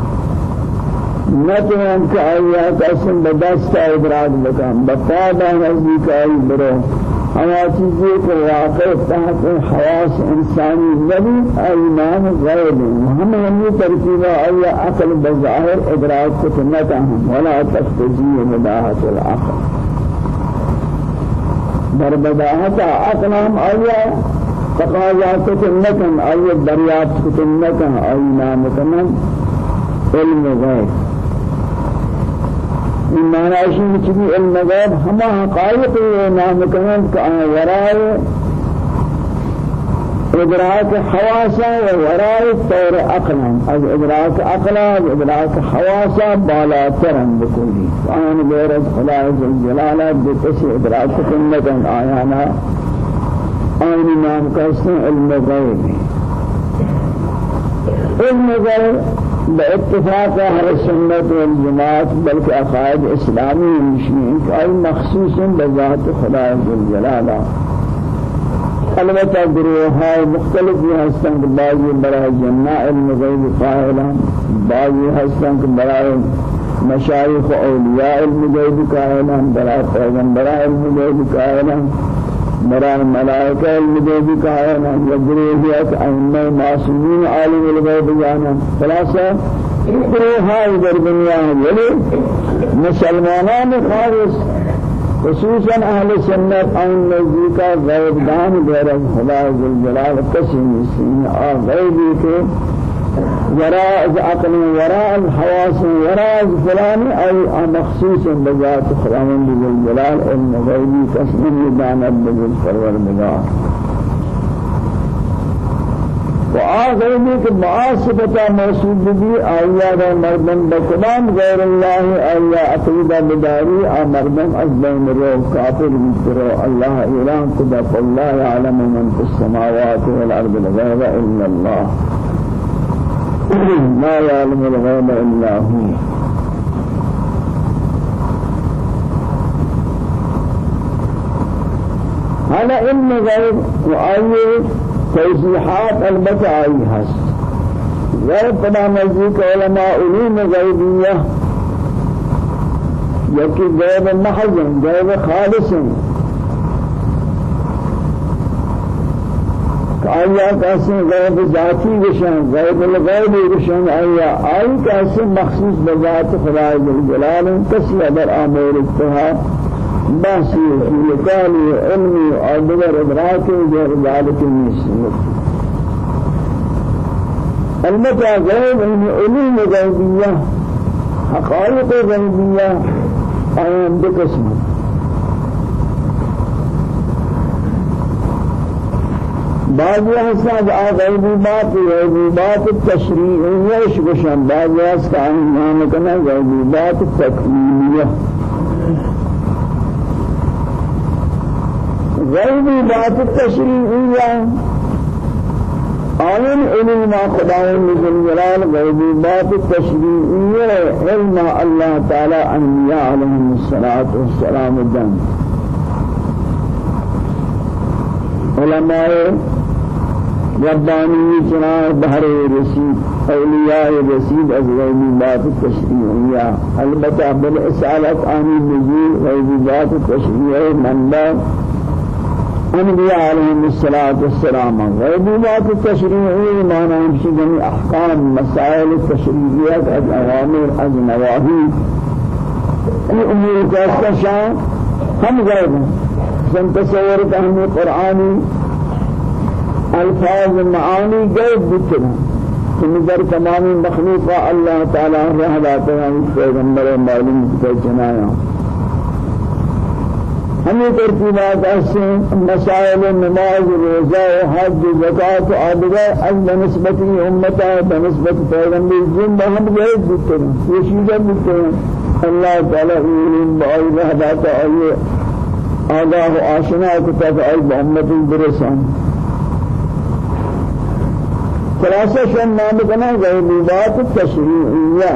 نتوان کہ آئی تاسم بدست ادراک بکن. بقادہ نزدیک آئی برو. چیزیں کو واقع تحت حواس انسانی نبی ایمان غیب. ہم ہم یہ ترتیبہ آیا عقل بظاہر ادراک کو تنتا ہم ولا تفتزی مداحت العقل در بداحت عقل ہم آیا تقاضا کو تنتا آیا دریافت کو تنتا ایمان کنن علم غیب. این معنیش این چیزی علم غیب همه حقایق نام کنند که ورای ادراک حواسا و ورای طور عقلا از ادراک عقلا و ادراک حواسا بالاترن بکلی۔ آن غیر از خدا جلاله بکسی ادراک کنند آیانا۔ آن نام کسن علم غیب۔ علم غیب باتفاق أهل السنة والجماعة بل عقائد اسلامي مشين اي مخصوص بذات خدا الجلال البته گروه مختلف هستند بعضی برای جنة المغيب قائلا بعضی هستند برای مشایخ و اولیاء المغيب قائلا برای پیغمبران المغيب قائلا مران ملائکہ المدوبی کہا نا یجریہیت ائمہ معصومین عالم الغیب جانا خلاصہ گروہائی در دنیا ولی مسلمانان خالص خصوصا اہل سنت ان نزدیکا غیب دان غیر خدا ذوالجلال قسم سین آ غیبی کے وراء عقل وراء الحواس وراء فلان أي مخصوص بذات خداوند الجلال المغيبي تسمى دانا بذل پروردگار وآغيبي کہ معاصفتا موصول بھی آیا دا مردم بکلام غیر اللہ آیا عقیدہ بداری؟ آ مردم از بین رو کافر بکرو اللہ اعلان کدا فاللہ يعلم من في السماوات والارض الغيب الا الله. ما يعلم الغيب إلا هو. هذا علم غيب وآيه توضيحات البتة آي هست غيب طبعا نزيك علماء علوم غيبية. يكي غيب محض غيب خالص. آیا کسی غیب ذاتی بشن غیب الغیب بشن آیا آئی کسی مخصوص بذات خدا جلال کسی ادر آمور اتحا بحثی لکالی علمی اور دیگر ادراکی جو ذالک نیست. البتہ غیب ان علوم غیبیہ حقائق غیبیہ آیان دو قسم بعضی حساب غیبیات غیبیات تشریعیه شبشن بعضی از که نام کنه غیبیات تکمیلیه. غیبیات تشریعیه آمن علم خداوند جلال غیبیات تشریعیه علم الله تعالی انبیاء علیهم الصلاة والسلام جن علماء ربانی چنان بہر رسید اولیاء رسید از غیبات تشریعیہ البتہ بالاسالت آنی نزول غیبات تشریعی منبع. انبیاء علیہم الصلاة والسلام. غیبات تشریعی معنی ہمشی جميع احکام مسائل تشریعیت از اوامر از نواہی این امور کا شان ہم غیب ہیں ہمیں قرآنی الفاظ معانی غیب بتنا نظر تمام مخلوق اللہ تعالی رہ لاتا ہے پیغمبر معلوم کے جنایا ہمیں ترتیبات ایسے مسائل نماز روزہ حج زکات آدگر از بنسبت امتا بنسبت پیغمبر جن بہم غیب بتنا یہ چیزیں بتنا اللہ تعالی بائی رحمت آئیے آگاہ و آشنا کتاب آئی محمد برسان. خلاصہ شن نام کنا غیبیات تشریعیہ۔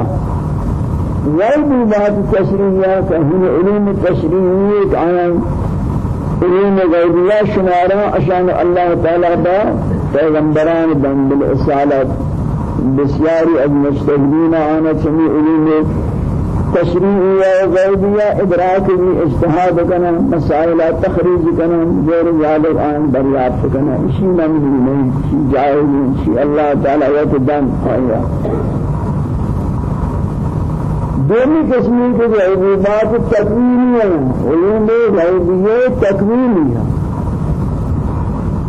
غیبیات تشریعیہ کہ علم تشریعیت آیان علم غیبیہ شمارا اشان اللہ تعالی با پیغمبران بن بالاسالت بسیاری از مجتهدین آنا چمی علم تشریعیہ غیبیہ ادراک بھی اجتہاد کرنا مسائل تخریج کرنا غیر ذالک آن دریافت کرنا اسی نمزی نہیں اسی جائز نہیں اسی اللہ تعالی دن آیا دومی قسمی کے غیبیات تکوینی ہیں علوم غیبیہ تکوینی ہیں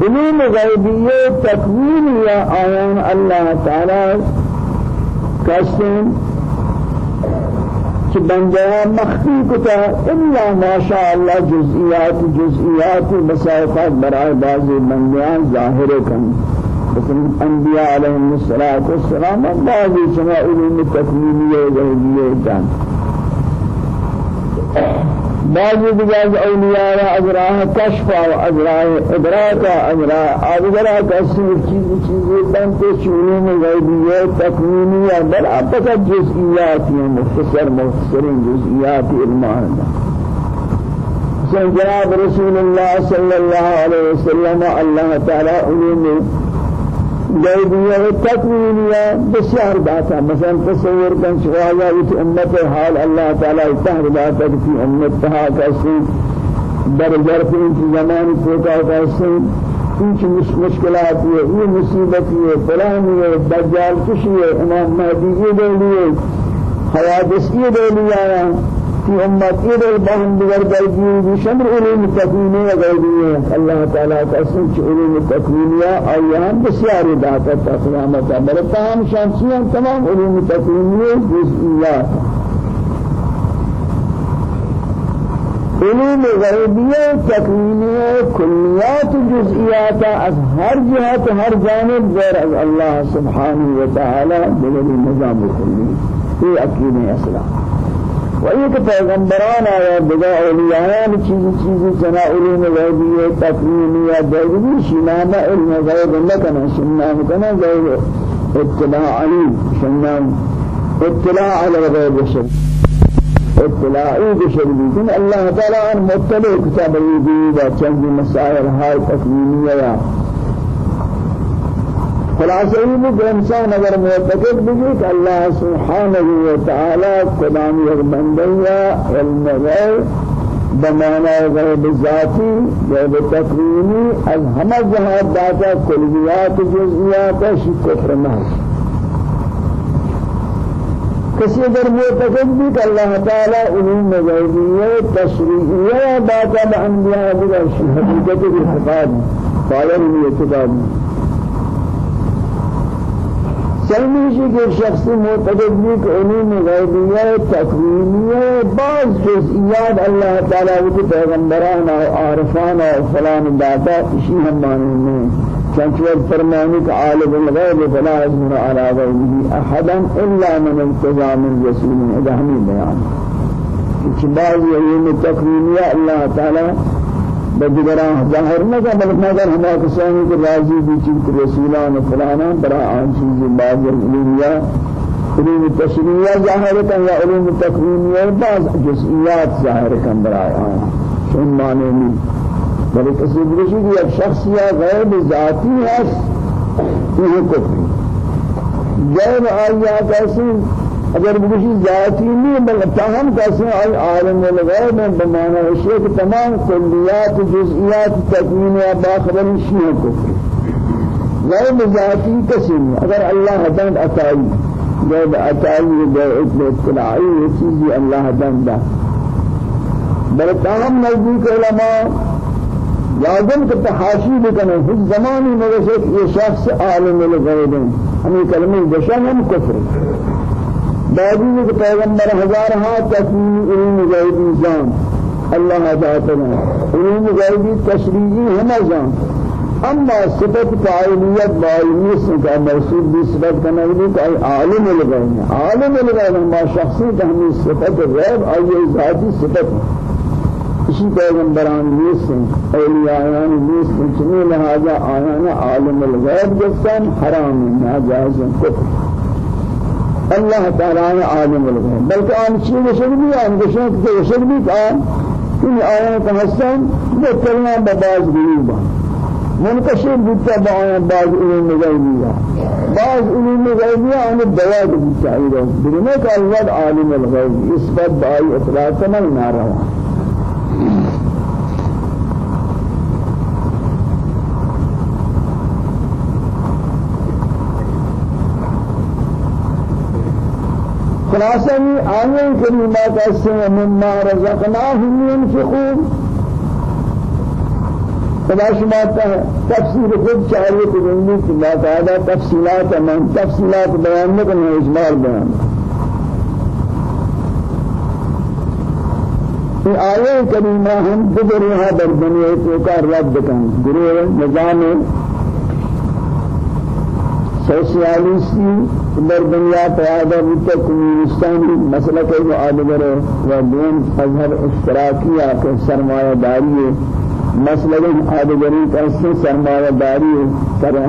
علوم غیبیہ تکوینی آیان اللہ تعالی قسم کہ بندہ مخفی کتا الا ما شاء الله جزئیات جزئیات مسائفات برائے بعض بندیان ظاہر کن۔ مثل انبیاء علیہم الصلوۃ والسلام بعض شمائل علوم تکمیلیہ و جان۔ بعض دیگر اولیاء اجراء کشف و اجراء ادراک اجراء اجراء کسی چیز چیزی بنتے شعور غیبیہ تکوینیہ بل فقط جزئیات ہیں مختصر مختصرین جزئیات علمان جناب رسول الله صلى الله عليه وسلم الله تعالى علوم و تکوینیہ بسیار باتا. مثلا تصور کن شوایا اس امت حال اللہ تعالی تہر باتا امت تہا کسی. در ظرف ان زمان کو کا کسی. کچھ مشکلات ہے یہ مصیبت ہے فلان ہے دجال کشی ہے امام دے حوادث یہ دے لیا في أمتي البهم بغير قلبي بشمر علوم التكوينية غيرية الله تعالى قسم علوم التكوينية أيام بسياري داتا تقرامتا بلتام شمسيا تمام علوم التكوينية جزئيات علوم غیبیہ تکوینیہ کلیات جزئیات از ہر جهت ہر جانب غیر از اللہ سبحانہ وتعالی بلدی نظام کلی یہ عقیدہ اسلام وہی کہ پیغمبران آیا بدا اولیاءان چیز چیز جنا علوم غیبی تکوینی دیوی شنام علم غیب نکنا شنام کنا غیب اطلاع علی. شنام اطلاع علی الغیب شر اطلاعی بشر لیکن اللہ تعالی آن مطلع کتاب الوجود و چند مسائل ہائے تکوینیہ خلاصہ یہ کہ انسان اگر معتقد بھی کہ اللہ سبحانہ و تعالی قرآن ایک بندیا علم غیب بمعنى غیب ذاتی غیب تکوینی از همه جهات داتا کلیات جزئیات کفر محض کسی اگر معتقد بھی کہ اللہ تعالی علوم غیبیہ تشریعیہ داتا بانبیاء شی حقیقت کی حفاظ قائل بھی اعتقاد. سلمیشی کہ شخص معتقد بھی کہ علوم غیبیہ تکوینیہ بعض جزئیات اللہ تعالی کے پیغمبران اور عارفان اور فلان داتا اسی ہم میں چنچور فرمانی کہ عالم الغیب فلا يظهر على غیبه احدا الا من ارتضى من رسول. اذا ہمیں بیان. کہ بعض علوم تکوینیہ اللہ تعالی بدگران ظاهر نہ بل مگر ہم کسانی کے راضی بھی چیز رسولان فلانا برا آن چیز بعض علومیہ علوم تشریعیہ ظاہر کن یا علوم تکوینیہ بعض جزئیات ظاہر کن برا آن چون معنی نہیں۔ بل کسی برشی کہ ایک شخص یا غیب ذاتی ہے یہ کفری غیب آیا کیسی اگر بکشی ذاتی نہیں بل تاہم کیسے آئی عالم الغیب میں بمانا اشیاء کہ تمام کلیات جزئیات تکوین یا باخبر شیئے کو غیب ذاتی کسی نہیں اگر اللہ حدن اتائی غیب اتائی غیب اطلاعی یہ چیزی اللہ حدن دا. بل تاہم نزدیک علماء لازم کہ تحاشی بکنے ہر زمانی مگشے یہ شخص عالم الغیب ہیں. ہمیں کلمہ دشن ہم کفر بعدی کہ پیغمبر ہزار ہاں تسلیم علم غیبی جان. اللہ تعالی علم غیبی تشریعی ہم جان. اما صفت فاعلیت باعلیت سے کا موصوف بھی صفت کا نبی کہ عالم الغیب. عالم الغیب ما شخصی تہمی صفت غیب یہ ذاتی صفت. اسی پیغمبران نیستن اولیاءان نیستن چنین لہذا آیان عالم الغیب جسن حرام ناجائز کفر. اللہ تعالی عالم الغیب. بلکہ آن چیز وشد بھی آن گشن کہ وشد بھی آن ان آیان کا حسن بکرنا بباز غیوبا منکشف بودتا با. آیان باز علم غیبیہ باز علم غیبیہ آن دواد بودتا ایرہ برنے کا الواد عالم الغیب اس بات بائی اطلاعتنا ناروا خلاصہ یہ آیے کریمات ایسے مما رزقناهم ينفقون. خدا شما تفسیر خود چاہیے کہ زندگی کی باقاعدہ تفصیلات من تفصیلات بیان میں کرنا اجمال بیان. یہ آیے کریمہ ہم گزرے در دنیا کو کا رد کریں گروہ نظام سوسیالیستی در دنیا پیدا بودتا کمیونستانی مسئلہ کے جو آدگر و دین مذہب اشتراکی آکے سرمایہ داری مسئلہ آدگری کسی سرمایہ داری کریں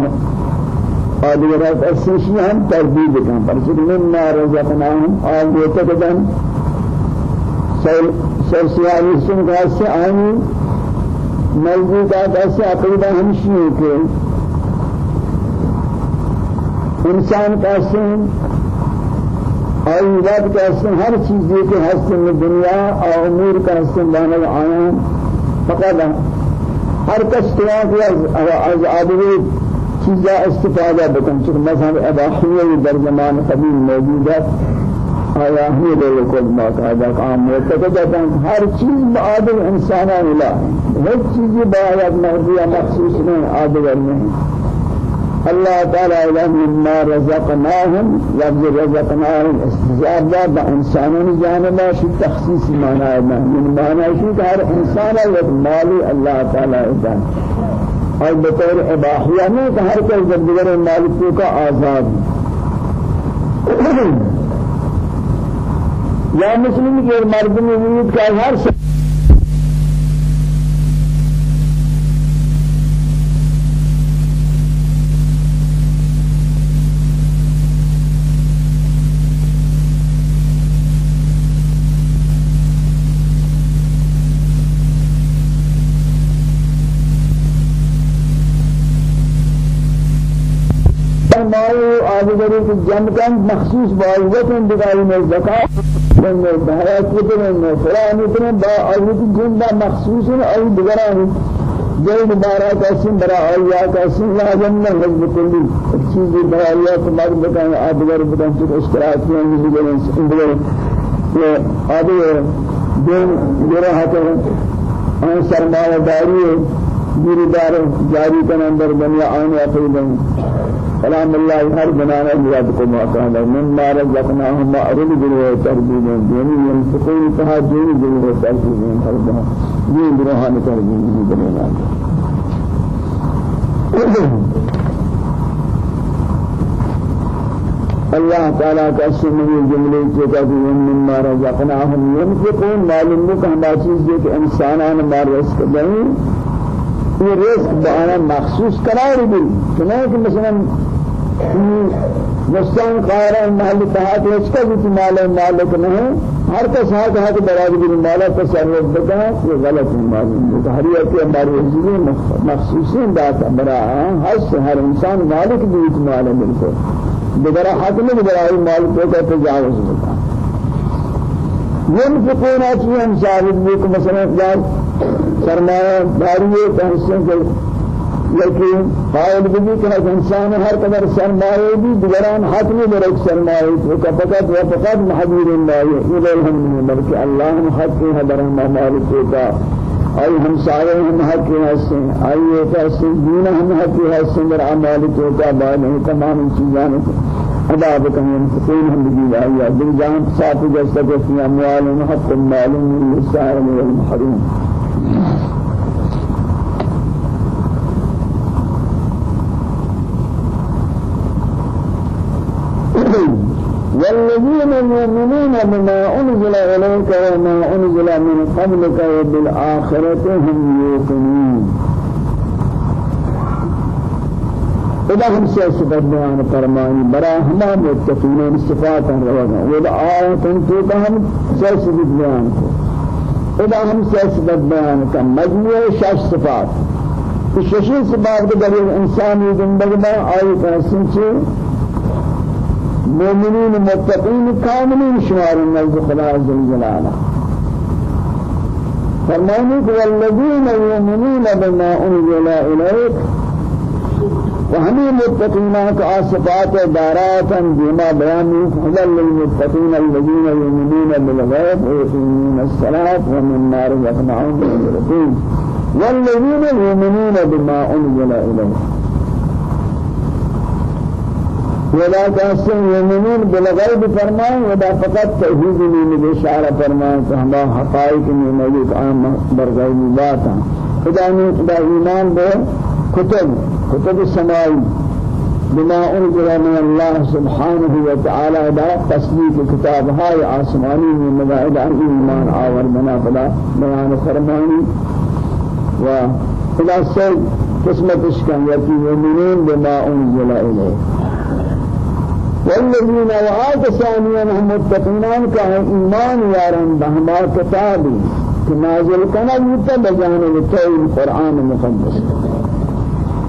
آدگر کسی ہم تردید کن پر چکہ من رزقناہم آگوتا کدن سوسیالیستوں کا سے آنی ملزوکات ایسے عقیدہ ہمشی ہے کہ انسان کا سن اور کا سن ہر چیز کے حسن میں دنیا اور آمور کا حسن لانا آیا فقط ہر کس طرح کی از آدمی چیزا استفادہ بکن چکہ مثلا اباحیہ در زمان قبیل موجود ہے آیا ہی دل کو باقاعدہ کام معتقد ہے ہر چیز آدم انسانان الہ ہر چیز باید محضیہ مخصوص نہیں آدم نہیں الله تعالى إلى مما رزقناهم لفظ رزقناهم استجاب دا إنسانان جانبا شو تخصيص معنى من معنى شو هر إنسان لك مالي الله تعالى إذن اور بطور اباحیہ نہیں کہ ہر کوئی جب دیگر مالکوں آزاد. یا مسلم کے مرد میں امید کا ہر آدگری کی جمع کن مخصوص باعثت اندگاری میں زکاة من بحیات کتن من فلان کتن با آیت جنبا مخصوص آئی دگرانی جای مبارک اسم برا آیات اسم لازم نہ حزب کلی چیز برا آیات مار بتائیں آدگر بتائیں چک اشتراک میں بھی بولیں اندگر یہ آدگر دین گرہ آن سرمایہ داری دیری دار جاری کن اندر دنیا آنے اپنے سلام الله هر بنانا بياد کو مقام من ما رزقناهم ما ارد جلوه تربيد دين ينفقون فها دين جلوه تربيد هر بنا دين بروحان تربيد بنانا الله تعالى قسم من جملے کے کہ من ما رزقناهم ينفقون معلوم ہے ہم چیز یہ کہ انسانان مار رزق دیں یہ رزق بأنا مخصوص قرار دی چنانکہ مثلا مستان قائرہ مال تحت اس کا بھی مال مالک نہیں ہر کا ساتھ ہے کہ برابر مال تصرف بتا یہ غلط معلوم ہے۔ ہر ایک ہماری زندگی مخصوص ذات برا ہر ہر انسان مالک بھی مال ملک بغیر حق میں برائے مال کو کا تجاوز ہوتا۔ ينفقون أشياء ثابت بك مثلا قال سرمایہ داری تحسن کے لیکن قائل بھی کہ انسان ہر قدر سرمایہ بھی دیگران حق میں برک سرمایہ تو فقط و فقط محبوب اللہ الہ الحمد بلکہ اللہ حق ہے در مالک کا أي هم سائر هم حق حسن أي حسن دين هم حق حسن در أعمال توقع بعد تمام چیزان ادا بکنیم فقین هم بجیل آیا دل جان أموال حق معلوم للسائر والمحروم. والذين يؤمنون بما أنزل إليك وما أنزل من قبلك وبالآخرة هم يوقنون. إذا هم صفات بيان فرماني برا هما متقين صفات رونا وإذا آية تو هم صفات بيان. إذا هم صفات بيان كم مجموعة شش صفات. الشش صفات بدل الإنسان يجنبه ما آية كاسنشي مؤمنين متقين كاملين شمار نزد خدا عز وجل فرمانك والذين يؤمنون بما أنزل إليك وهمي متقين كأصفات دارات بما بيان هدى للمتقين الذين يؤمنون بالغيب ويقيمون الصلاة ومما رزقناهم ينفقون والذين يؤمنون بما أنزل إليك ولا تحسن يمنون بالغيب فرمان ولا فقط توحيد من الإشارة فرمان فهما حقائق من موجود عام برغيب باتا نے خدا ایمان بے كتب كتب السماوي بما أنزل من الله سبحانه وتعالى دا تصديق كتاب هاي آسماني من مقاعد عن إيمان آور بنا فلا بيان فرماني. وإلى سيد قسمة اشكال يأتي يؤمنون بما أنزل إليه. والذين وعاد ثانيا هم متقين كان إيمان يارن بهما كتابي نازل كان يتبجان لتوي القرآن المقدس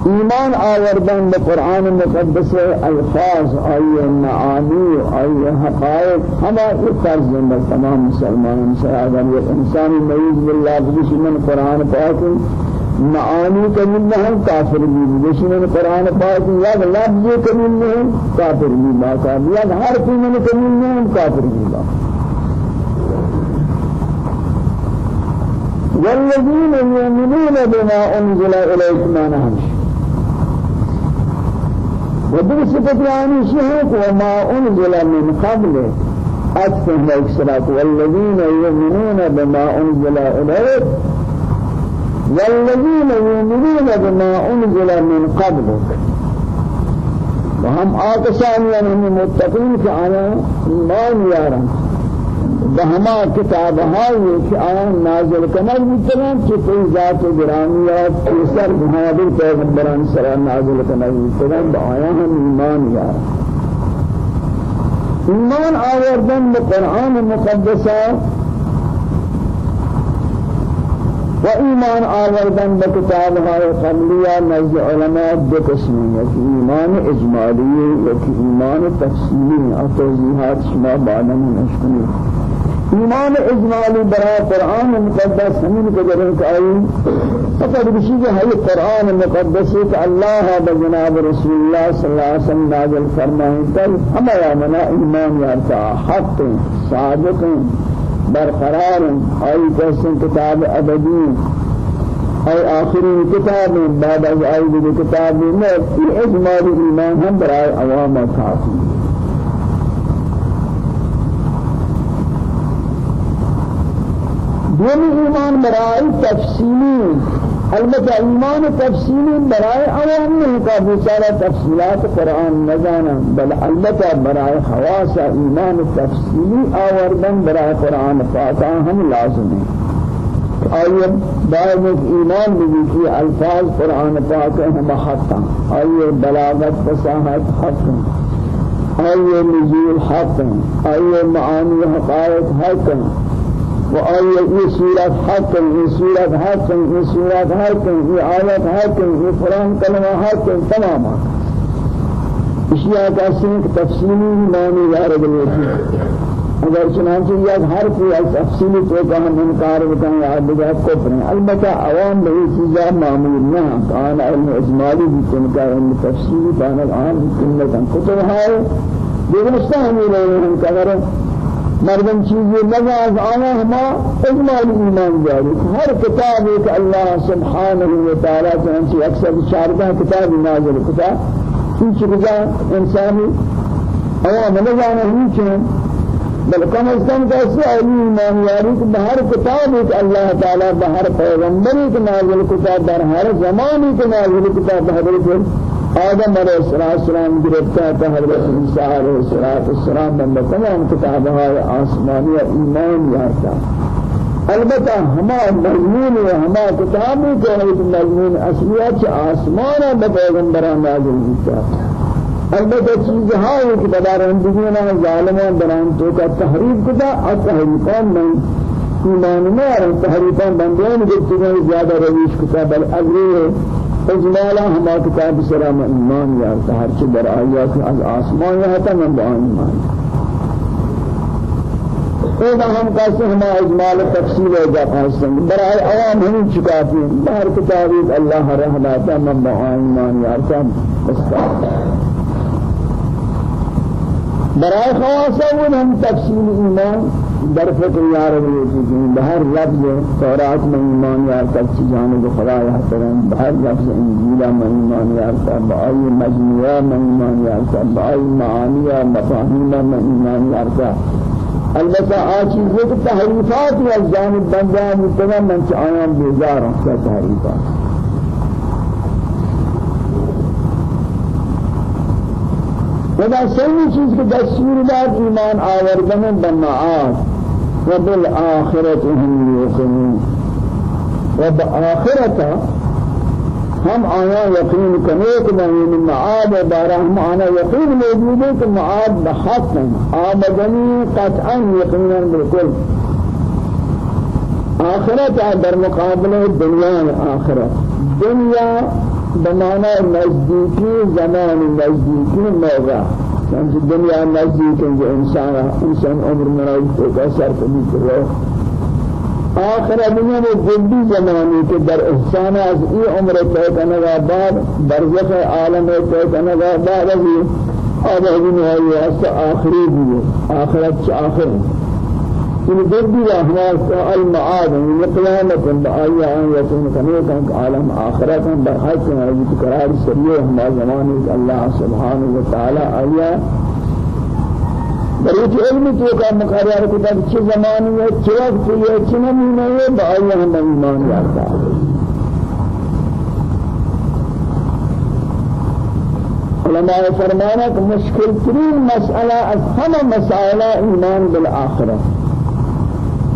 ایمان آوردن به قرآن مقدس الفاظ آئی معانی آئی حقائق ہما یہ طرز میں تمام مسلمان سے اگر یہ انسانی نعوذ باللہ بجش من قرآن پاک معانی کمیل نہیں کافر بھی بجش من قرآن پاک یا لفظ کمیل نہیں کافر بھی باقا یا حرف من کمیل نہیں کافر بھی باقا والذين يؤمنون بما أنزل إليك ما نهمش ودر صفت يعني شهوك وما أنزل من قبل أكثر الإكسرات والذين يؤمنون بما أنزل إليك والذين يؤمنون بما أنزل من قبلك وهم آتشان يعني متقين كعنا إيمان يارا بهما كتاب هاي كآن نازل كمال متنان كتير ذات جرانيات كسر بهادر پیغمبران سلام نازل كمال متنان بآيا هم إيمان يا إيمان آوردن بقرآن المقدسة وإيمان آوردن بكتاب هاي قبلية نزد علماء بقسمين يكي إيمان إجمالي يكي إيمان تفصيلي أو توضيحات شما بعد من أشكني ایمان اجمالی برای قرآن مقدس همین کو جرن کائی فقط بشی کہ ہے قرآن مقدس کہ اللہ بجناب رسول اللہ صلی اللہ علیہ وسلم نازل فرمائیں تل ہم یا منا ایمان یارتا حق صادق برقرار ای قسم کتاب ابدی ای آخری کتاب بعد از ای کتاب میں اجمالی ایمان ہم برای عوام کافی. دومی ایمان برای تفصیلی. البته ایمان تفصیلی برای عوام نہیں کا بیچارہ تفصیلات قرآن نزانا بل البته برای خواص ایمان تفصیلی آوردن برای قرآن فاتحہ ہم لازم ہیں آئیے بعد ایمان بھی کہ الفاظ قرآن پاک ہم حقا آئیے بلاغت فصاحت حق آئیے نزول حق آئیے معانی حقائق حق وآية إيه سورة حق إيه سورة حق إيه سورة حق إيه آيات حق إيه قرآن كلمة حق تماما اشیاء کا سنک تفصیلی معنی وارد ہوتی اگر چنانچہ یہ ہر کوئی تفصیلی تو کا ہم انکار بتائیں یا بجا کفر ہیں. البتہ عوام میں یہ چیزیں معمول نہ کان علم اجمالی بھی تنکا علم تفصیلی کان الان سنت کتب ہے. دیگر مستحمل ہیں ہم کہ مردم چیزی لگا از آیا ہما اجمال ایمان جاری ہر کتاب ایک اللہ سبحانہ وتعالی چنانچہ اکثر شارکہ کتاب نازل کتا این چیزا انسانی ایا من جانا ہی چن بل کم از کم کیسے علی ایمان یاری کہ بہر کتاب ایک اللہ تعالی بہر پیغمبری کے نازل کتا در ہر زمانی کے نازل کتا بہر آدم علیہ السلام گرفتار تھا حضرت عیسیٰ علیہ السلام میں تمام کتابہ آسمانی ایمان یارتا البتہ ہما مضمون و ہما کتابی کو ایک مضمون اصلیت آسمان بپیغمبران نازل ہوتا البتہ چیز ہائی کہ بدارندگینا ظالمان بران تو کا تحریف کتا اور تحریفان میں ایمان میں تحریفان بندیان گفتگو زیادہ رویش کتا بل اگری اجمالا ہما کتاب سلام ایمان یا ہر چی در آیات از آسمان تا من با ایمان. اینا ہم کہتے ہما اجمال تفصیل ہے جا پاستن برای عوام ہمیں چکاتی ہیں بہر کتابی اللہ رحمتا من با ایمان یا تا برای خواصہ ہم تفصیل ایمان. در فکر یار ہوئی بہر لفظ تورات میں ایمان یار تک جانب خدا یحترم بہر لفظ انجیل میں ایمان یار تک بائی مجموعہ میں ایمان یار تک بائی معانی مفاہیم میں ایمان یار تک البتہ آچیزیں کہ تحریفات و جانب بندیان متنا من چاہیاں بیزار ہوں تحریفات ودا سوی چیز کے دستور داد ایمان آوردن بمعاد وبالآخرة هم يوقنون وبآخرة هم آیا یقین کنه کہ من معاد بارہ ہم آنا یقین موجود ہے کہ معاد بحق ہے آمدنی قطعا یقینا بالکل. آخرت در مقابل دنیا آخرت. دنیا بمعنى نزدیکی زمان نزدیکی موقع. چند دنیا نزدیک ہے انسان انسان عمر مرائی تو کا سر کبھی کرو آخر دنیا میں جلدی زمانے کے در احسان از ای عمر طے کرنے کا بعد برزخ عالم طے کرنے کا بعد ابھی آب ابھی نہیں ہے آخری بھی آخرت آخر؟ من جدي رحمة المعاد من قيامة أن يكون كنيكا عالم آخرة برحق هذه قرار سريع ما زمانك الله سبحانه وتعالى آية. بریت علم تو کا مقرر کتا چه زمانی ہے چه وقت ہے چه نمونه ہے بآية ہم ایمان یارتا علماء فرمانا کہ مشکل ترین مسئلہ از ہم ایمان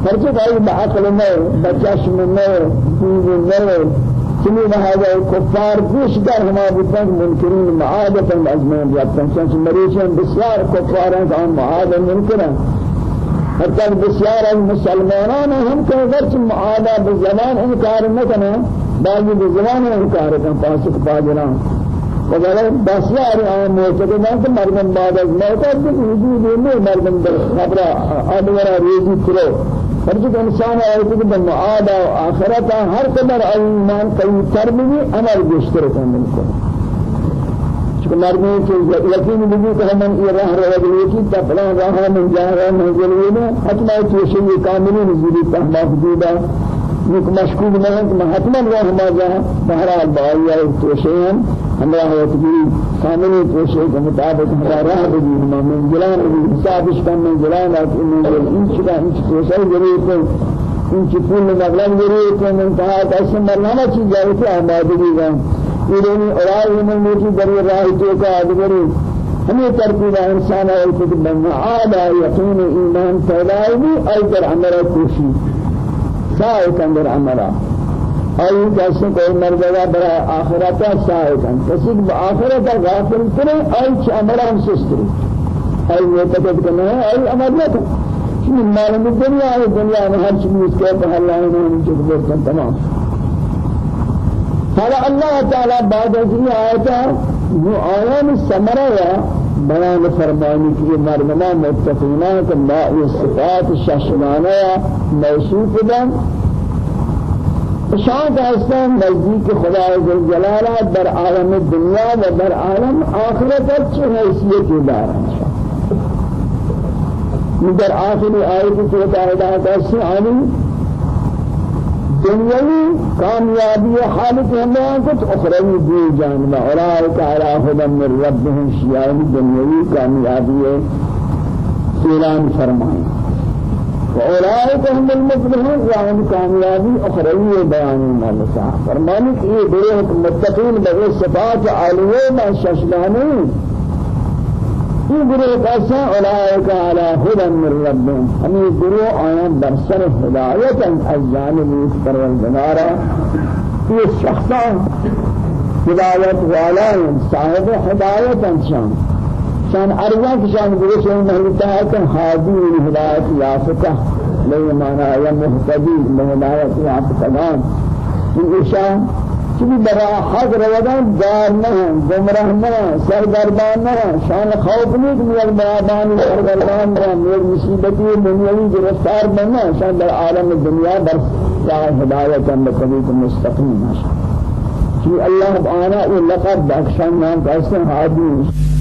هرچه کاری با عقل نه با چشم نه دین نه چنین هذا الكفار گوش در هما بودن منکرین معادتا از من رفتن. چنانچه مریشن بسیار کفاران که آن معاد منکرن. حتی بسیار از مسلمانان هم که اگرچه معادا به زمان انکار نکنن بعضی به زمان انکار کن فاسق پاجران وغیرہ بسیار آن معتقدان کہ مردم بعد از موت وجود نہیں مردم در روزی کرو فرض انسان ہے کہ بمعاد و آخرت ہر قدر ایمان کئی تر بھی عمل بیشتر کرنے کو چونکہ مرنے کے یقین بھی کہ ہم یہ راہ رہے کی تفلا راہ من جا رہا منزل ہے حتما تو شیء کامل نزول محدود یک مشکوک نہ ہے کہ حتما راہ ما جا بہرحال بایا تو شیء ہمارا ہے کہ کامل تو شیء کے مطابق ہمارا راہ بھی ہم منزلان بھی حسابش کا منزلان ہے منزل ان ان تو شیء ضرورت ہے ان کی پول مبلغ ضرورت ہے من کہا ایسے مرنا چیز ہے کہ آمادگی کا یہ اور من موجود در راہ تو کا ادگری ہمیں ترتیب انسان ہے کہ من عاد یقین ایمان پیدا بھی اور عمل کوشی۔ سائق اندر عملہ أي جیسے کوئی مرغا برا آخرت سائق کسی بھی آخرت غافل کرے أي عمل ہم سستری أي معتقد کرنا ہے أي عمل نہ کرے شنو معلوم الدنيا ہے دنیا میں ہر چیز اس کے پہلا ہے نہیں جو بولتے تمام. هذا الله تعالى بعد ذي آيات وہ آیان سمرا بیان فرمانی کی مردمان متقینہ کہ ما صفات ششمانہ موصوف دن شان هستن نزدیک خدا جلالہ در عالم دنیا و در عالم آخرت چه حیثیت دارند مگر آخری آیت ہدایت ایسی آنی دنیاوی کامیابی حالت ہمیں کچھ اخروی دی جانبہ اولئک علی هدى من ربهم شیعان دنیاوی کامیابی اعلان فرمائیں وأولئك هم المفلحون يعني كاميابي أخروية بيان المالسا فرمانك إيه بروح المتقين بغير صفات عالية ما ششلانين في گروہ ایسا اولئک علی هدى من ربهم. ہمیں گروہ آیان برسر ہدایت از جانب پروردگار یہ شخصان ہدایت والا صاحب ہدایت شان. شان ارجا شان گروہ سے محلتا ہے کہ حاضی ہدایت یافتہ لے مانا یا مهتدی ہدایت یافتگان یہ شان چیزی برا حق روادان دار نہ گمراہ نہ سرگردان نہ شان خوف نہیں کہ میرے بیابان سرگردان نہ میری مصیبتی دنیاوی گرفتار بننا شان در عالم دنیا در چاہ ہدایت ہم طریق مستقیم. ہے کہ اللہ تعالی نام کا اسم حادی